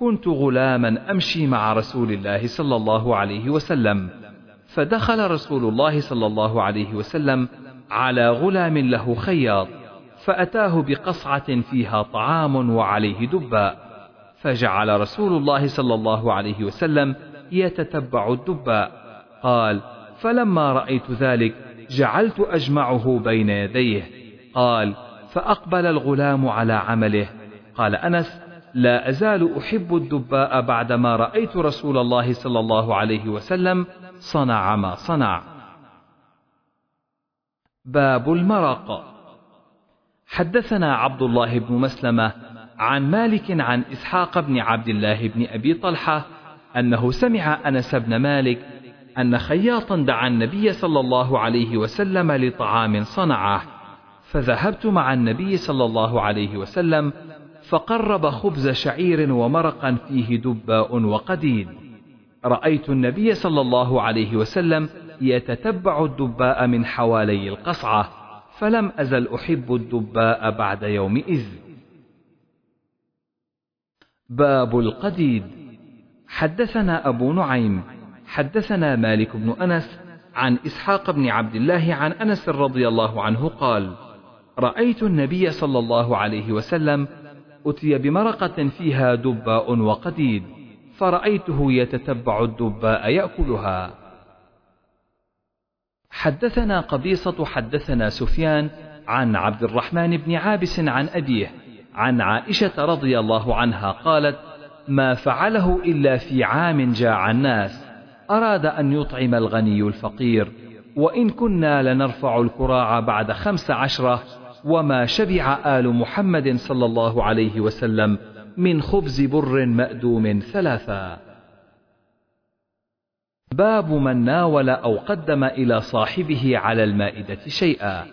كنت غلاما أمشي مع رسول الله صلى الله عليه وسلم فدخل رسول الله صلى الله عليه وسلم على غلام له خياط. فأتاه بقصعة فيها طعام وعليه دباء فجعل رسول الله صلى الله عليه وسلم يتتبع الدباء قال فلما رأيت ذلك جعلت أجمعه بين يديه. قال فأقبل الغلام على عمله. قال أنس لا أزال أحب الدباء بعدما رأيت رسول الله صلى الله عليه وسلم صنع ما صنع. باب المرق. حدثنا عبد الله بن مسلمة عن مالك عن إسحاق بن عبد الله بن أبي طلحة أنه سمع أنس بن مالك أن خياطا دعا النبي صلى الله عليه وسلم لطعام صنعه فذهبت مع النبي صلى الله عليه وسلم فقرب خبز شعير ومرقا فيه دباء وقديد. رأيت النبي صلى الله عليه وسلم يتتبع الدباء من حوالي القصعة فلم أزل أحب الدباء بعد يومئذ باب القديد. حدثنا أبو نعيم حدثنا مالك بن أنس عن إسحاق بن عبد الله عن أنس رضي الله عنه قال رأيت النبي صلى الله عليه وسلم أتي بمرقة فيها دباء وقديد فرأيته يتتبع الدباء يأكلها. حدثنا قبيصة حدثنا سفيان عن عبد الرحمن بن عابس عن أبيه عن عائشة رضي الله عنها قالت ما فعله إلا في عام جاع الناس أراد أن يطعم الغني الفقير وإن كنا لنرفع الكراع بعد خمس عشرة وما شبع آل محمد صلى الله عليه وسلم من خبز بر مأدوم ثلاثا. باب من ناول أو قدم إلى صاحبه على المائدة شيئا.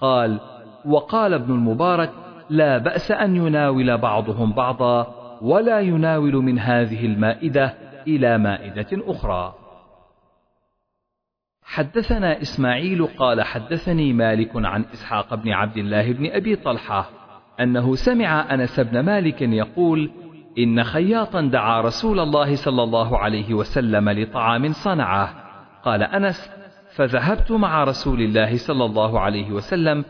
قال وقال ابن المبارك لا بأس أن يناول بعضهم بعضا ولا يناول من هذه المائدة إلى مائدة أخرى. حدثنا إسماعيل قال حدثني مالك عن إسحاق بن عبد الله بن أبي طلحة أنه سمع أنس بن مالك يقول إن خياطا دعا رسول الله صلى الله عليه وسلم لطعام صنعه. قال أنس فذهبت مع رسول الله صلى الله عليه وسلم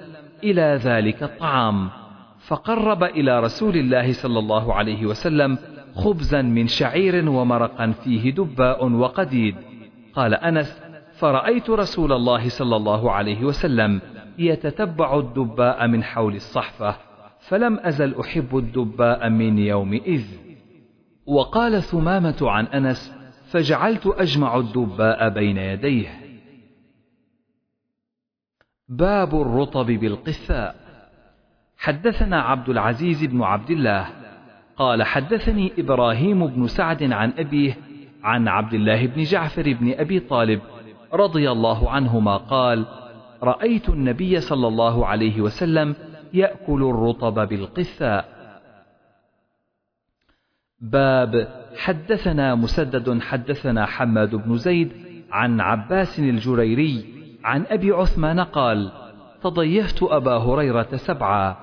إلى ذلك الطعام فقرب إلى رسول الله صلى الله عليه وسلم خبزا من شعير ومرقا فيه دباء وقديد. قال أنس فرأيت رسول الله صلى الله عليه وسلم يتتبع الدباء من حول الصحفة. فلم أزل أحب الدباء من يومئذ. وقال ثمامة عن أنس فجعلت أجمع الدباء بين يديه. باب الرطب بالقثاء. حدثنا عبد العزيز بن عبد الله قال حدثني إبراهيم بن سعد عن أبيه عن عبد الله بن جعفر بن أبي طالب رضي الله عنهما قال رأيت النبي صلى الله عليه وسلم يأكل الرطب بالقثاء. باب حدثنا مسدد حدثنا حماد بن زيد عن عباس الجريري عن أبي عثمان قال تضيفت أبا هريرة سبعا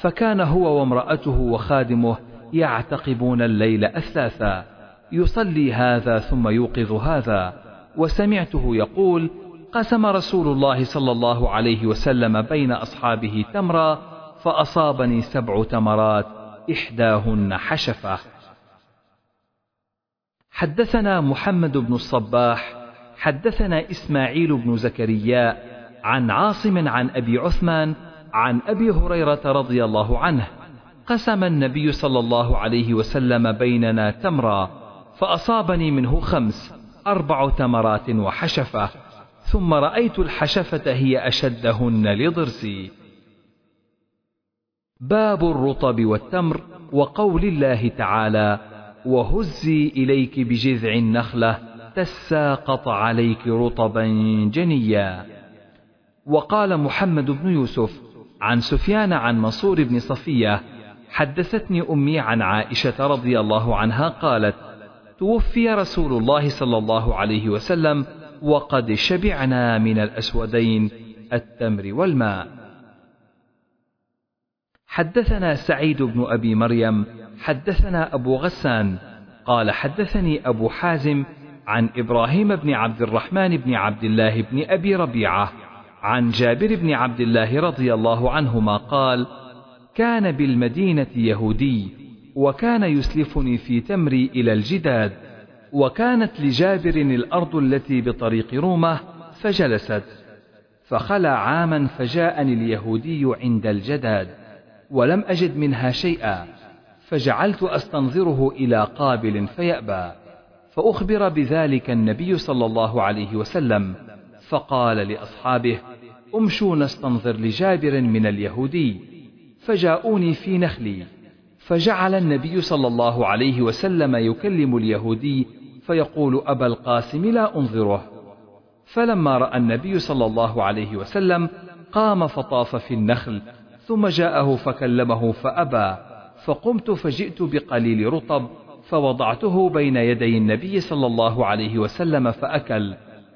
فكان هو وامرأته وخادمه يعتقبون الليل أثاثا يصلي هذا ثم يوقظ هذا وسمعته يقول قسم رسول الله صلى الله عليه وسلم بين أصحابه تمرا فأصابني سبع تمرات إحداهن حشفة. حدثنا محمد بن الصباح حدثنا إسماعيل بن زكريا عن عاصم عن أبي عثمان عن أبي هريرة رضي الله عنه. قسم النبي صلى الله عليه وسلم بيننا تمرا فأصابني منه خمس أربع تمرات وحشفة. ثم رأيت الحشفة هي أشدهن لضرسي باب الرطب والتمر وقول الله تعالى وهزي إليك بجذع النخلة تساقط عليك رطبا جنيا. وقال محمد بن يوسف عن سفيان عن منصور بن صفية حدثتني أمي عن عائشة رضي الله عنها قالت توفي رسول الله صلى الله عليه وسلم وقد شبعنا من الأسودين التمر والماء. حدثنا سعيد بن أبي مريم حدثنا أبو غسان قال حدثني أبو حازم عن إبراهيم بن عبد الرحمن بن عبد الله بن أبي ربيعة عن جابر بن عبد الله رضي الله عنهما قال كان بالمدينة يهودي وكان يسلفني في تمري إلى الجداد وكانت لجابر الأرض التي بطريق رومة فجلست فخلى عاما فجاءني اليهودي عند الجداد ولم أجد منها شيئا فجعلت أستنظره إلى قابل فيأبى فأخبر بذلك النبي صلى الله عليه وسلم فقال لأصحابه أمشوا نستنظر لجابر من اليهودي. فجاءوني في نخلي فجعل النبي صلى الله عليه وسلم يكلم اليهودي فيقول أبا القاسم لا أنظره. فلما رأى النبي صلى الله عليه وسلم قام فطاف في النخل ثم جاءه فكلمه فأبى. فقمت فجئت بقليل رطب فوضعته بين يدي النبي صلى الله عليه وسلم فأكل.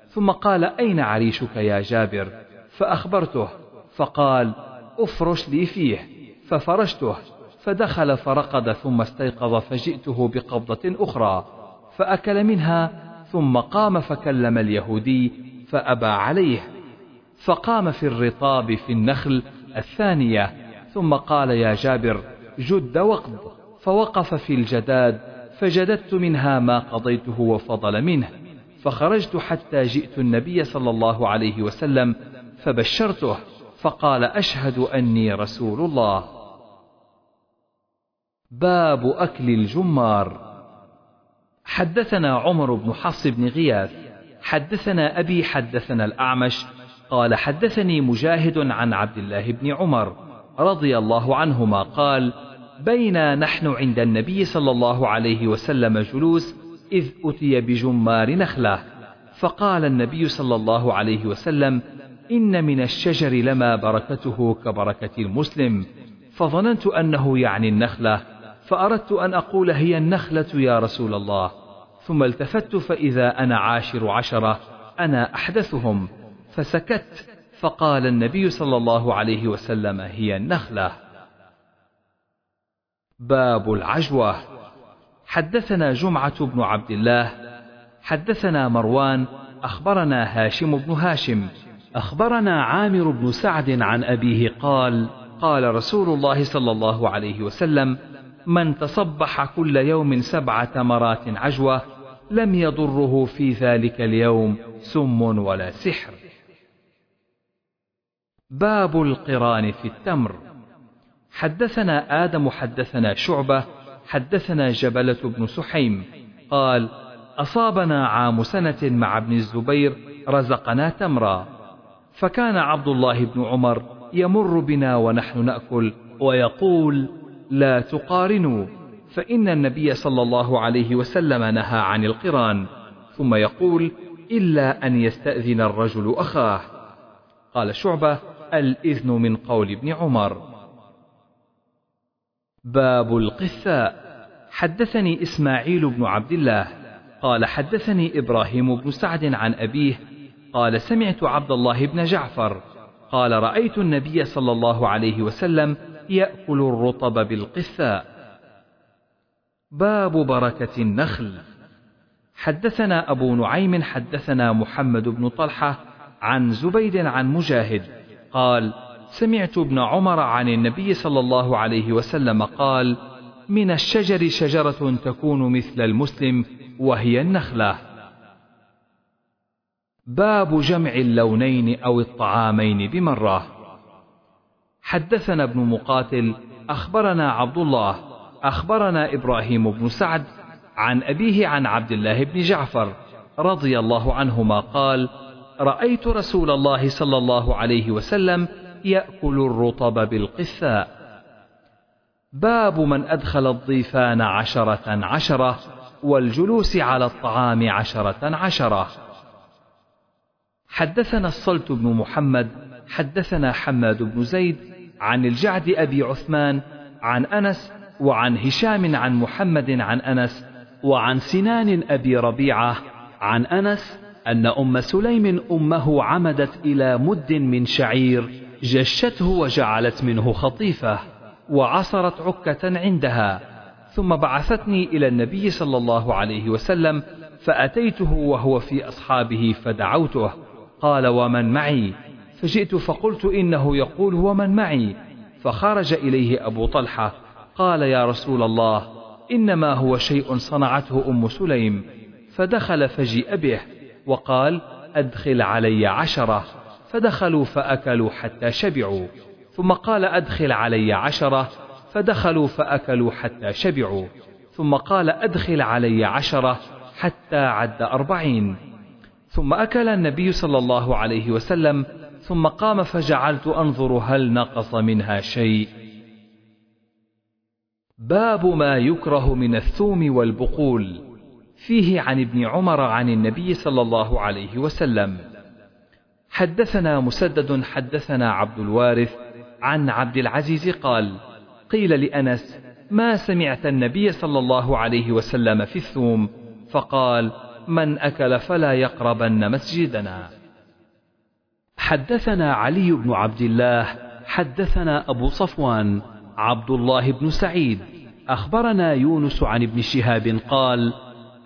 ثم قال أين عريشك يا جابر؟ فأخبرته فقال أفرش لي فيه. ففرشته فدخل فرقد ثم استيقظ فجئته بقبضة أخرى. فأكل منها ثم قام فكلم اليهودي فأبى عليه. فقام في الرطاب في النخل الثانية ثم قال يا جابر جد وقض فوقف في الجداد فجددت منها ما قضيته وفضل منه. فخرجت حتى جئت النبي صلى الله عليه وسلم فبشرته. فقال أشهد أني رسول الله. باب أكل الجمار. حدثنا عمر بن حفص بن غياث حدثنا أبي حدثنا الأعمش قال حدثني مجاهد عن عبد الله بن عمر رضي الله عنهما قال بينا نحن عند النبي صلى الله عليه وسلم جلوس إذ أتي بجمار نخلة فقال النبي صلى الله عليه وسلم إن من الشجر لما بركته كبركة المسلم فظننت أنه يعني النخلة فأردت أن أقول هي النخلة يا رسول الله ثم التفت فإذا أنا عاشر عشرة أنا أحدثهم. فسكت فقال النبي صلى الله عليه وسلم هي النخلة. باب العجوة. حدثنا جمعة بن عبد الله حدثنا مروان أخبرنا هاشم بن هاشم أخبرنا عامر بن سعد عن أبيه قال قال رسول الله صلى الله عليه وسلم من تصبح كل يوم سبع تمرات عجوة لم يضره في ذلك اليوم سم ولا سحر. باب القران في التمر. حدثنا آدم حدثنا شعبة حدثنا جبلة بن سحيم. قال أصابنا عام سنة مع ابن الزبير رزقنا تمرا. فكان عبد الله بن عمر يمر بنا ونحن نأكل ويقول لا تقارنوا فإن النبي صلى الله عليه وسلم نهى عن القران ثم يقول إلا أن يستأذن الرجل أخاه. قال شعبة الإذن من قول ابن عمر. باب القثاء. حدثني إسماعيل بن عبد الله. قال حدثني إبراهيم بن سعد عن أبيه. قال سمعت عبد الله بن جعفر. قال رأيت النبي صلى الله عليه وسلم يأكل الرطب بالقثاء باب بركة النخل. حدثنا أبو نعيم حدثنا محمد بن طلحة عن زبيد عن مجاهد قال سمعت ابن عمر عن النبي صلى الله عليه وسلم قال من الشجر شجرة تكون مثل المسلم وهي النخلة. باب جمع اللونين أو الطعامين بمرة. حدثنا ابن مقاتل أخبرنا عبد الله أخبرنا إبراهيم بن سعد عن أبيه عن عبد الله بن جعفر رضي الله عنهما قال رأيت رسول الله صلى الله عليه وسلم يأكل الرطب بالقثاء. باب من أدخل الضيفان عشرة عشرة والجلوس على الطعام عشرة عشرة. حدثنا الصلت بن محمد حدثنا حماد بن زيد عن الجعد أبي عثمان عن أنس وعن هشام عن محمد عن أنس وعن سنان أبي ربيعة عن أنس أن أم سليم أمه عمدت إلى مد من شعير جشته وجعلت منه خطيفة وعصرت عكة عندها. ثم بعثتني إلى النبي صلى الله عليه وسلم فأتيته وهو في أصحابه فدعوته. قال ومن معي؟ فجئت فقلت إنه يقول ومن معي. فخرج إليه أبو طلحة. قال يا رسول الله إنما هو شيء صنعته أم سليم. فدخل فجيء به وقال أدخل علي عشرة. فدخلوا فأكلوا حتى شبعوا. ثم قال أدخل علي عشرة. فدخلوا فأكلوا حتى شبعوا. ثم قال أدخل علي عشرة حتى عد أربعين. ثم أكل النبي صلى الله عليه وسلم ثم قام فجعلت أنظر هل نقص منها شيء. باب ما يكره من الثوم والبقول فيه عن ابن عمر عن النبي صلى الله عليه وسلم. حدثنا مسدد حدثنا عبد الوارث عن عبد العزيز قال قيل لأنس ما سمعت النبي صلى الله عليه وسلم في الثوم؟ فقال من أكل فلا يقربن مسجدنا. حدثنا علي بن عبد الله حدثنا أبو صفوان عبد الله بن سعيد. أخبرنا يونس عن ابن شهاب قال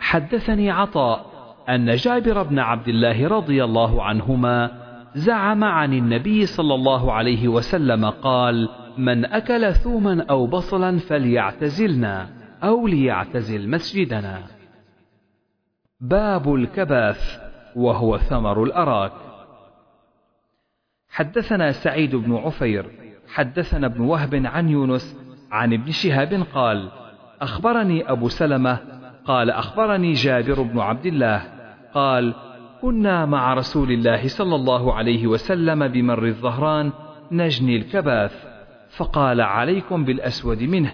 حدثني عطاء أن جابر بن عبد الله رضي الله عنهما زعم عن النبي صلى الله عليه وسلم قال من أكل ثوما أو بصلا فليعتزلنا أو ليعتزل مسجدنا. باب الكباث وهو ثمر الأراك. حدثنا سعيد بن عفير حدثنا ابن وهب عن يونس عن ابن شهاب قال أخبرني أبو سلمة قال أخبرني جابر بن عبد الله قال كنا مع رسول الله صلى الله عليه وسلم بمر الظهران نجني الكباث فقال عليكم بالأسود منه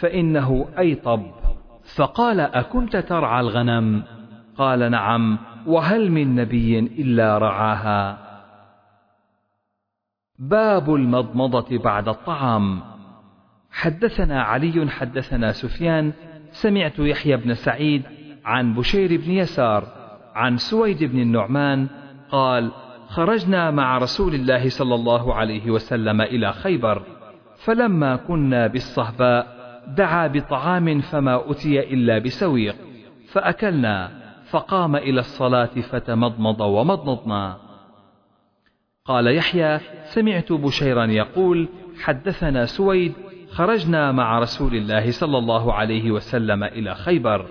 فإنه أيطب. فقال أكنت ترعى الغنم؟ قال نعم وهل من نبي إلا رعاها؟ باب المضمضة بعد الطعام. حدثنا علي حدثنا سفيان سمعت يحيى بن سعيد عن بشير بن يسار عن سويد بن النعمان قال خرجنا مع رسول الله صلى الله عليه وسلم إلى خيبر فلما كنا بالصهباء دعا بطعام فما أتي إلا بسويق فأكلنا فقام إلى الصلاة فتمضمض ومضمضنا. قال يحيى سمعت بشيرا يقول حدثنا سويد خرجنا مع رسول الله صلى الله عليه وسلم إلى خيبر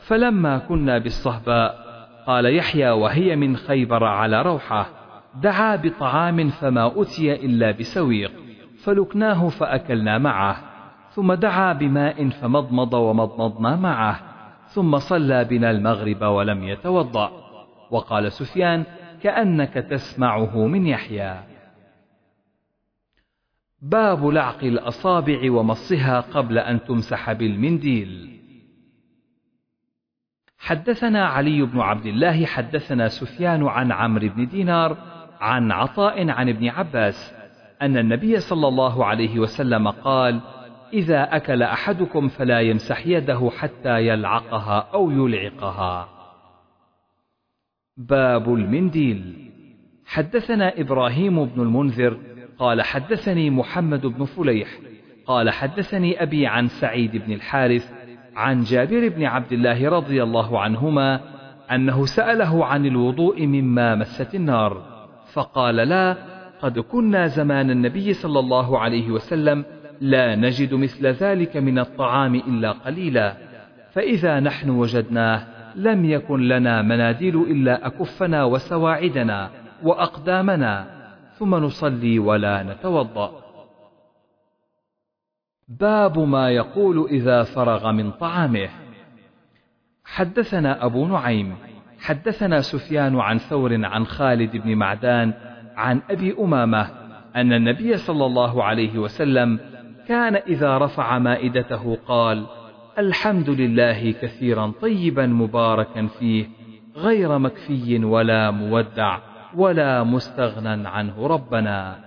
فلما كنا بالصهباء قال يحيى وهي من خيبر على روحة دعا بطعام فما أتي إلا بسويق فلكناه فأكلنا معه ثم دعا بماء فمضمض ومضمضنا معه ثم صلى بنا المغرب ولم يتوضأ وقال سفيان كأنك تسمعه من يحيى. باب لعق الأصابع ومصها قبل أن تمسح بالمنديل. حدثنا علي بن عبد الله حدثنا سفيان عن عمرو بن دينار عن عطاء عن ابن عباس أن النبي صلى الله عليه وسلم قال إذا أكل أحدكم فلا يمسح يده حتى يلعقها أو يلعقها. باب المنديل. حدثنا إبراهيم بن المنذر قال حدثني محمد بن فليح قال حدثني أبي عن سعيد بن الحارث عن جابر بن عبد الله رضي الله عنهما أنه سأله عن الوضوء مما مست النار فقال لا قد كنا زمان النبي صلى الله عليه وسلم لا نجد مثل ذلك من الطعام إلا قليلا فإذا نحن وجدناه لم يكن لنا مناديل إلا أكفنا وسواعدنا وأقدامنا ثم نصلي ولا نتوضأ. باب ما يقول إذا فرغ من طعامه. حدثنا أبو نعيم حدثنا سفيان عن ثور عن خالد بن معدان عن أبي أمامة أن النبي صلى الله عليه وسلم كان إذا رفع مائدته قال الحمد لله كثيرا طيبا مباركا فيه غير مكفي ولا مودع ولا مستغنى عنه ربنا.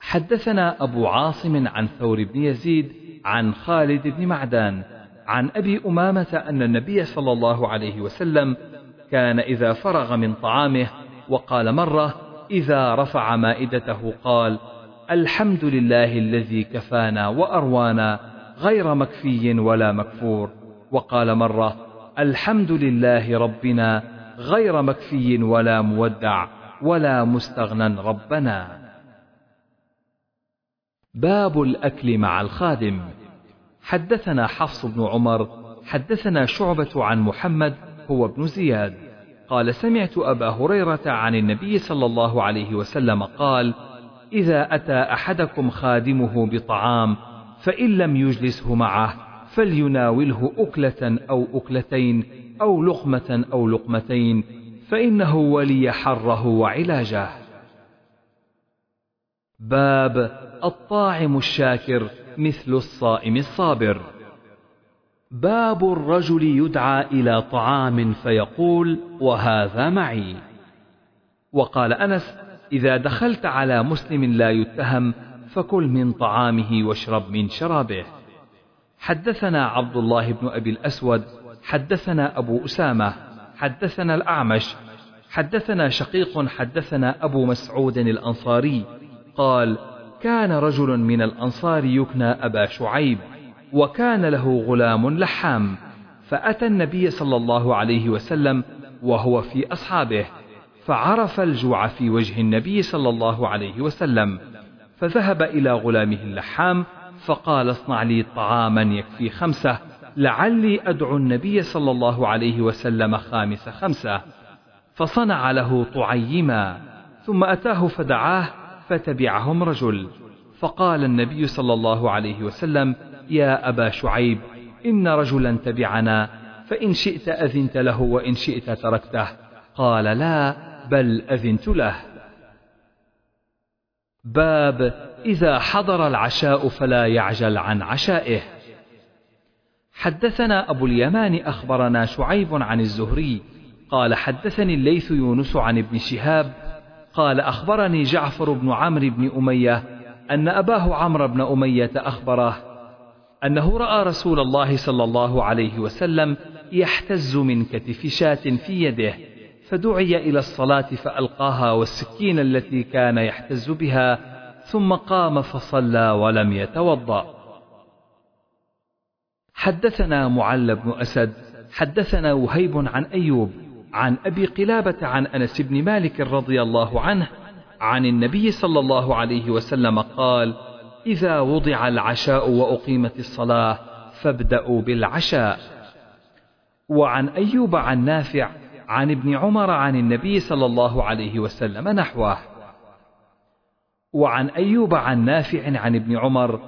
حدثنا أبو عاصم عن ثور بن يزيد عن خالد بن معدان عن أبي أمامة أن النبي صلى الله عليه وسلم كان إذا فرغ من طعامه وقال مرة إذا رفع مائدته قال الحمد لله الذي كفانا وأروانا غير مكفي ولا مكفور. وقال مرة الحمد لله ربنا غير مكفي ولا مودع ولا مستغنى ربنا. باب الأكل مع الخادم. حدثنا حفص بن عمر حدثنا شعبة عن محمد هو ابن زياد. قال سمعت أبا هريرة عن النبي صلى الله عليه وسلم قال إذا أتى أحدكم خادمه بطعام فإن لم يجلسه معه فليناوله أكلة أو أكلتين أو لقمة أو لقمتين فإنه ولي حره وعلاجه. باب الطاعم الشاكر مثل الصائم الصابر. باب الرجل يدعى إلى طعام فيقول وهذا معي وقال أنس إذا دخلت على مسلم لا يتهم فكل من طعامه واشرب من شرابه. حدثنا عبد الله بن أبي الأسود حدثنا أبو أسامة حدثنا الأعمش حدثنا شقيق حدثنا أبو مسعود الأنصاري قال كان رجل من الأنصار يكنى أبا شعيب وكان له غلام لحام فأتى النبي صلى الله عليه وسلم وهو في أصحابه فعرف الجوع في وجه النبي صلى الله عليه وسلم. فذهب إلى غلامه اللحام فقال اصنع لي طعاما يكفي خمسة لعلي أدعو النبي صلى الله عليه وسلم خامس خمسة. فصنع له طعيما ثم أتاه فدعاه فتبعهم رجل. فقال النبي صلى الله عليه وسلم يا أبا شعيب إن رجلا تبعنا فإن شئت أذنت له وإن شئت تركته. قال لا بل أذنت له. باب إذا حضر العشاء فلا يعجل عن عشائه. حدثنا أبو اليمان أخبرنا شعيب عن الزهري قال حدثني الليث يونس عن ابن شهاب قال أخبرني جعفر بن عمرو بن أمية أن أباه عمرو بن أمية أخبره أنه رأى رسول الله صلى الله عليه وسلم يحتز من كتف شاة في يده. فدعي إلى الصلاة فألقاها والسكين التي كان يحتز بها ثم قام فصلى ولم يتوضأ. حدثنا معل بن أسد حدثنا وهيب عن أيوب عن أبي قلابة عن أنس بن مالك رضي الله عنه عن النبي صلى الله عليه وسلم قال إذا وضع العشاء وأقيمت الصلاة فابدأوا بالعشاء. وعن أيوب عن نافع عن ابن عمر عن النبي صلى الله عليه وسلم نحوه. وعن أيوب عن نافع عن ابن عمر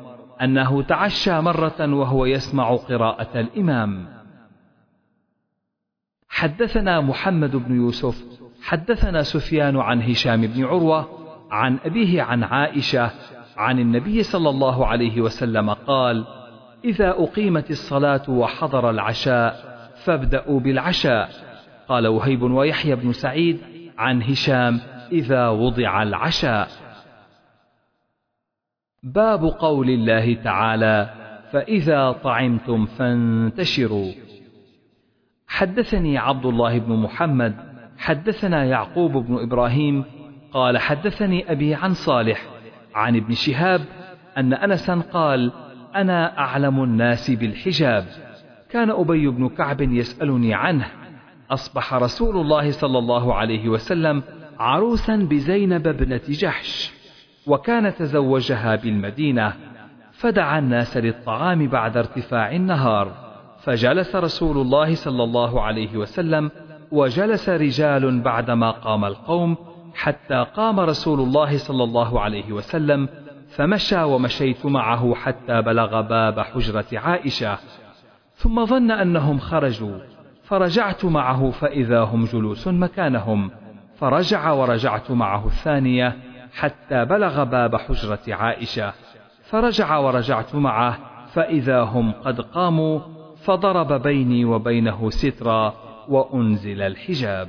أنه تعشى مرة وهو يسمع قراءة الإمام. حدثنا محمد بن يوسف حدثنا سفيان عن هشام بن عروة عن أبيه عن عائشة عن النبي صلى الله عليه وسلم قال إذا أقيمت الصلاة وحضر العشاء فابدأوا بالعشاء قال وهيب ويحيى بن سعيد عن هشام إذا وضع العشاء. باب قول الله تعالى فإذا طعمتم فانتشروا. حدثني عبد الله بن محمد حدثنا يعقوب بن إبراهيم قال حدثني أبي عن صالح عن ابن شهاب أن أنسا قال أنا أعلم الناس بالحجاب. كان أبي بن كعب يسألني عنه أصبح رسول الله صلى الله عليه وسلم عروسا بزينب ابنة جحش وكان تزوجها بالمدينة فدعا الناس للطعام بعد ارتفاع النهار فجلس رسول الله صلى الله عليه وسلم وجلس رجال بعدما قام القوم حتى قام رسول الله صلى الله عليه وسلم فمشى ومشيت معه حتى بلغ باب حجرة عائشة ثم ظن أنهم خرجوا. فرجعت معه فإذا هم جلوس مكانهم. فرجع ورجعت معه الثانية حتى بلغ باب حجرة عائشة. فرجع ورجعت معه فإذا هم قد قاموا فضرب بيني وبينه سترا وأنزل الحجاب.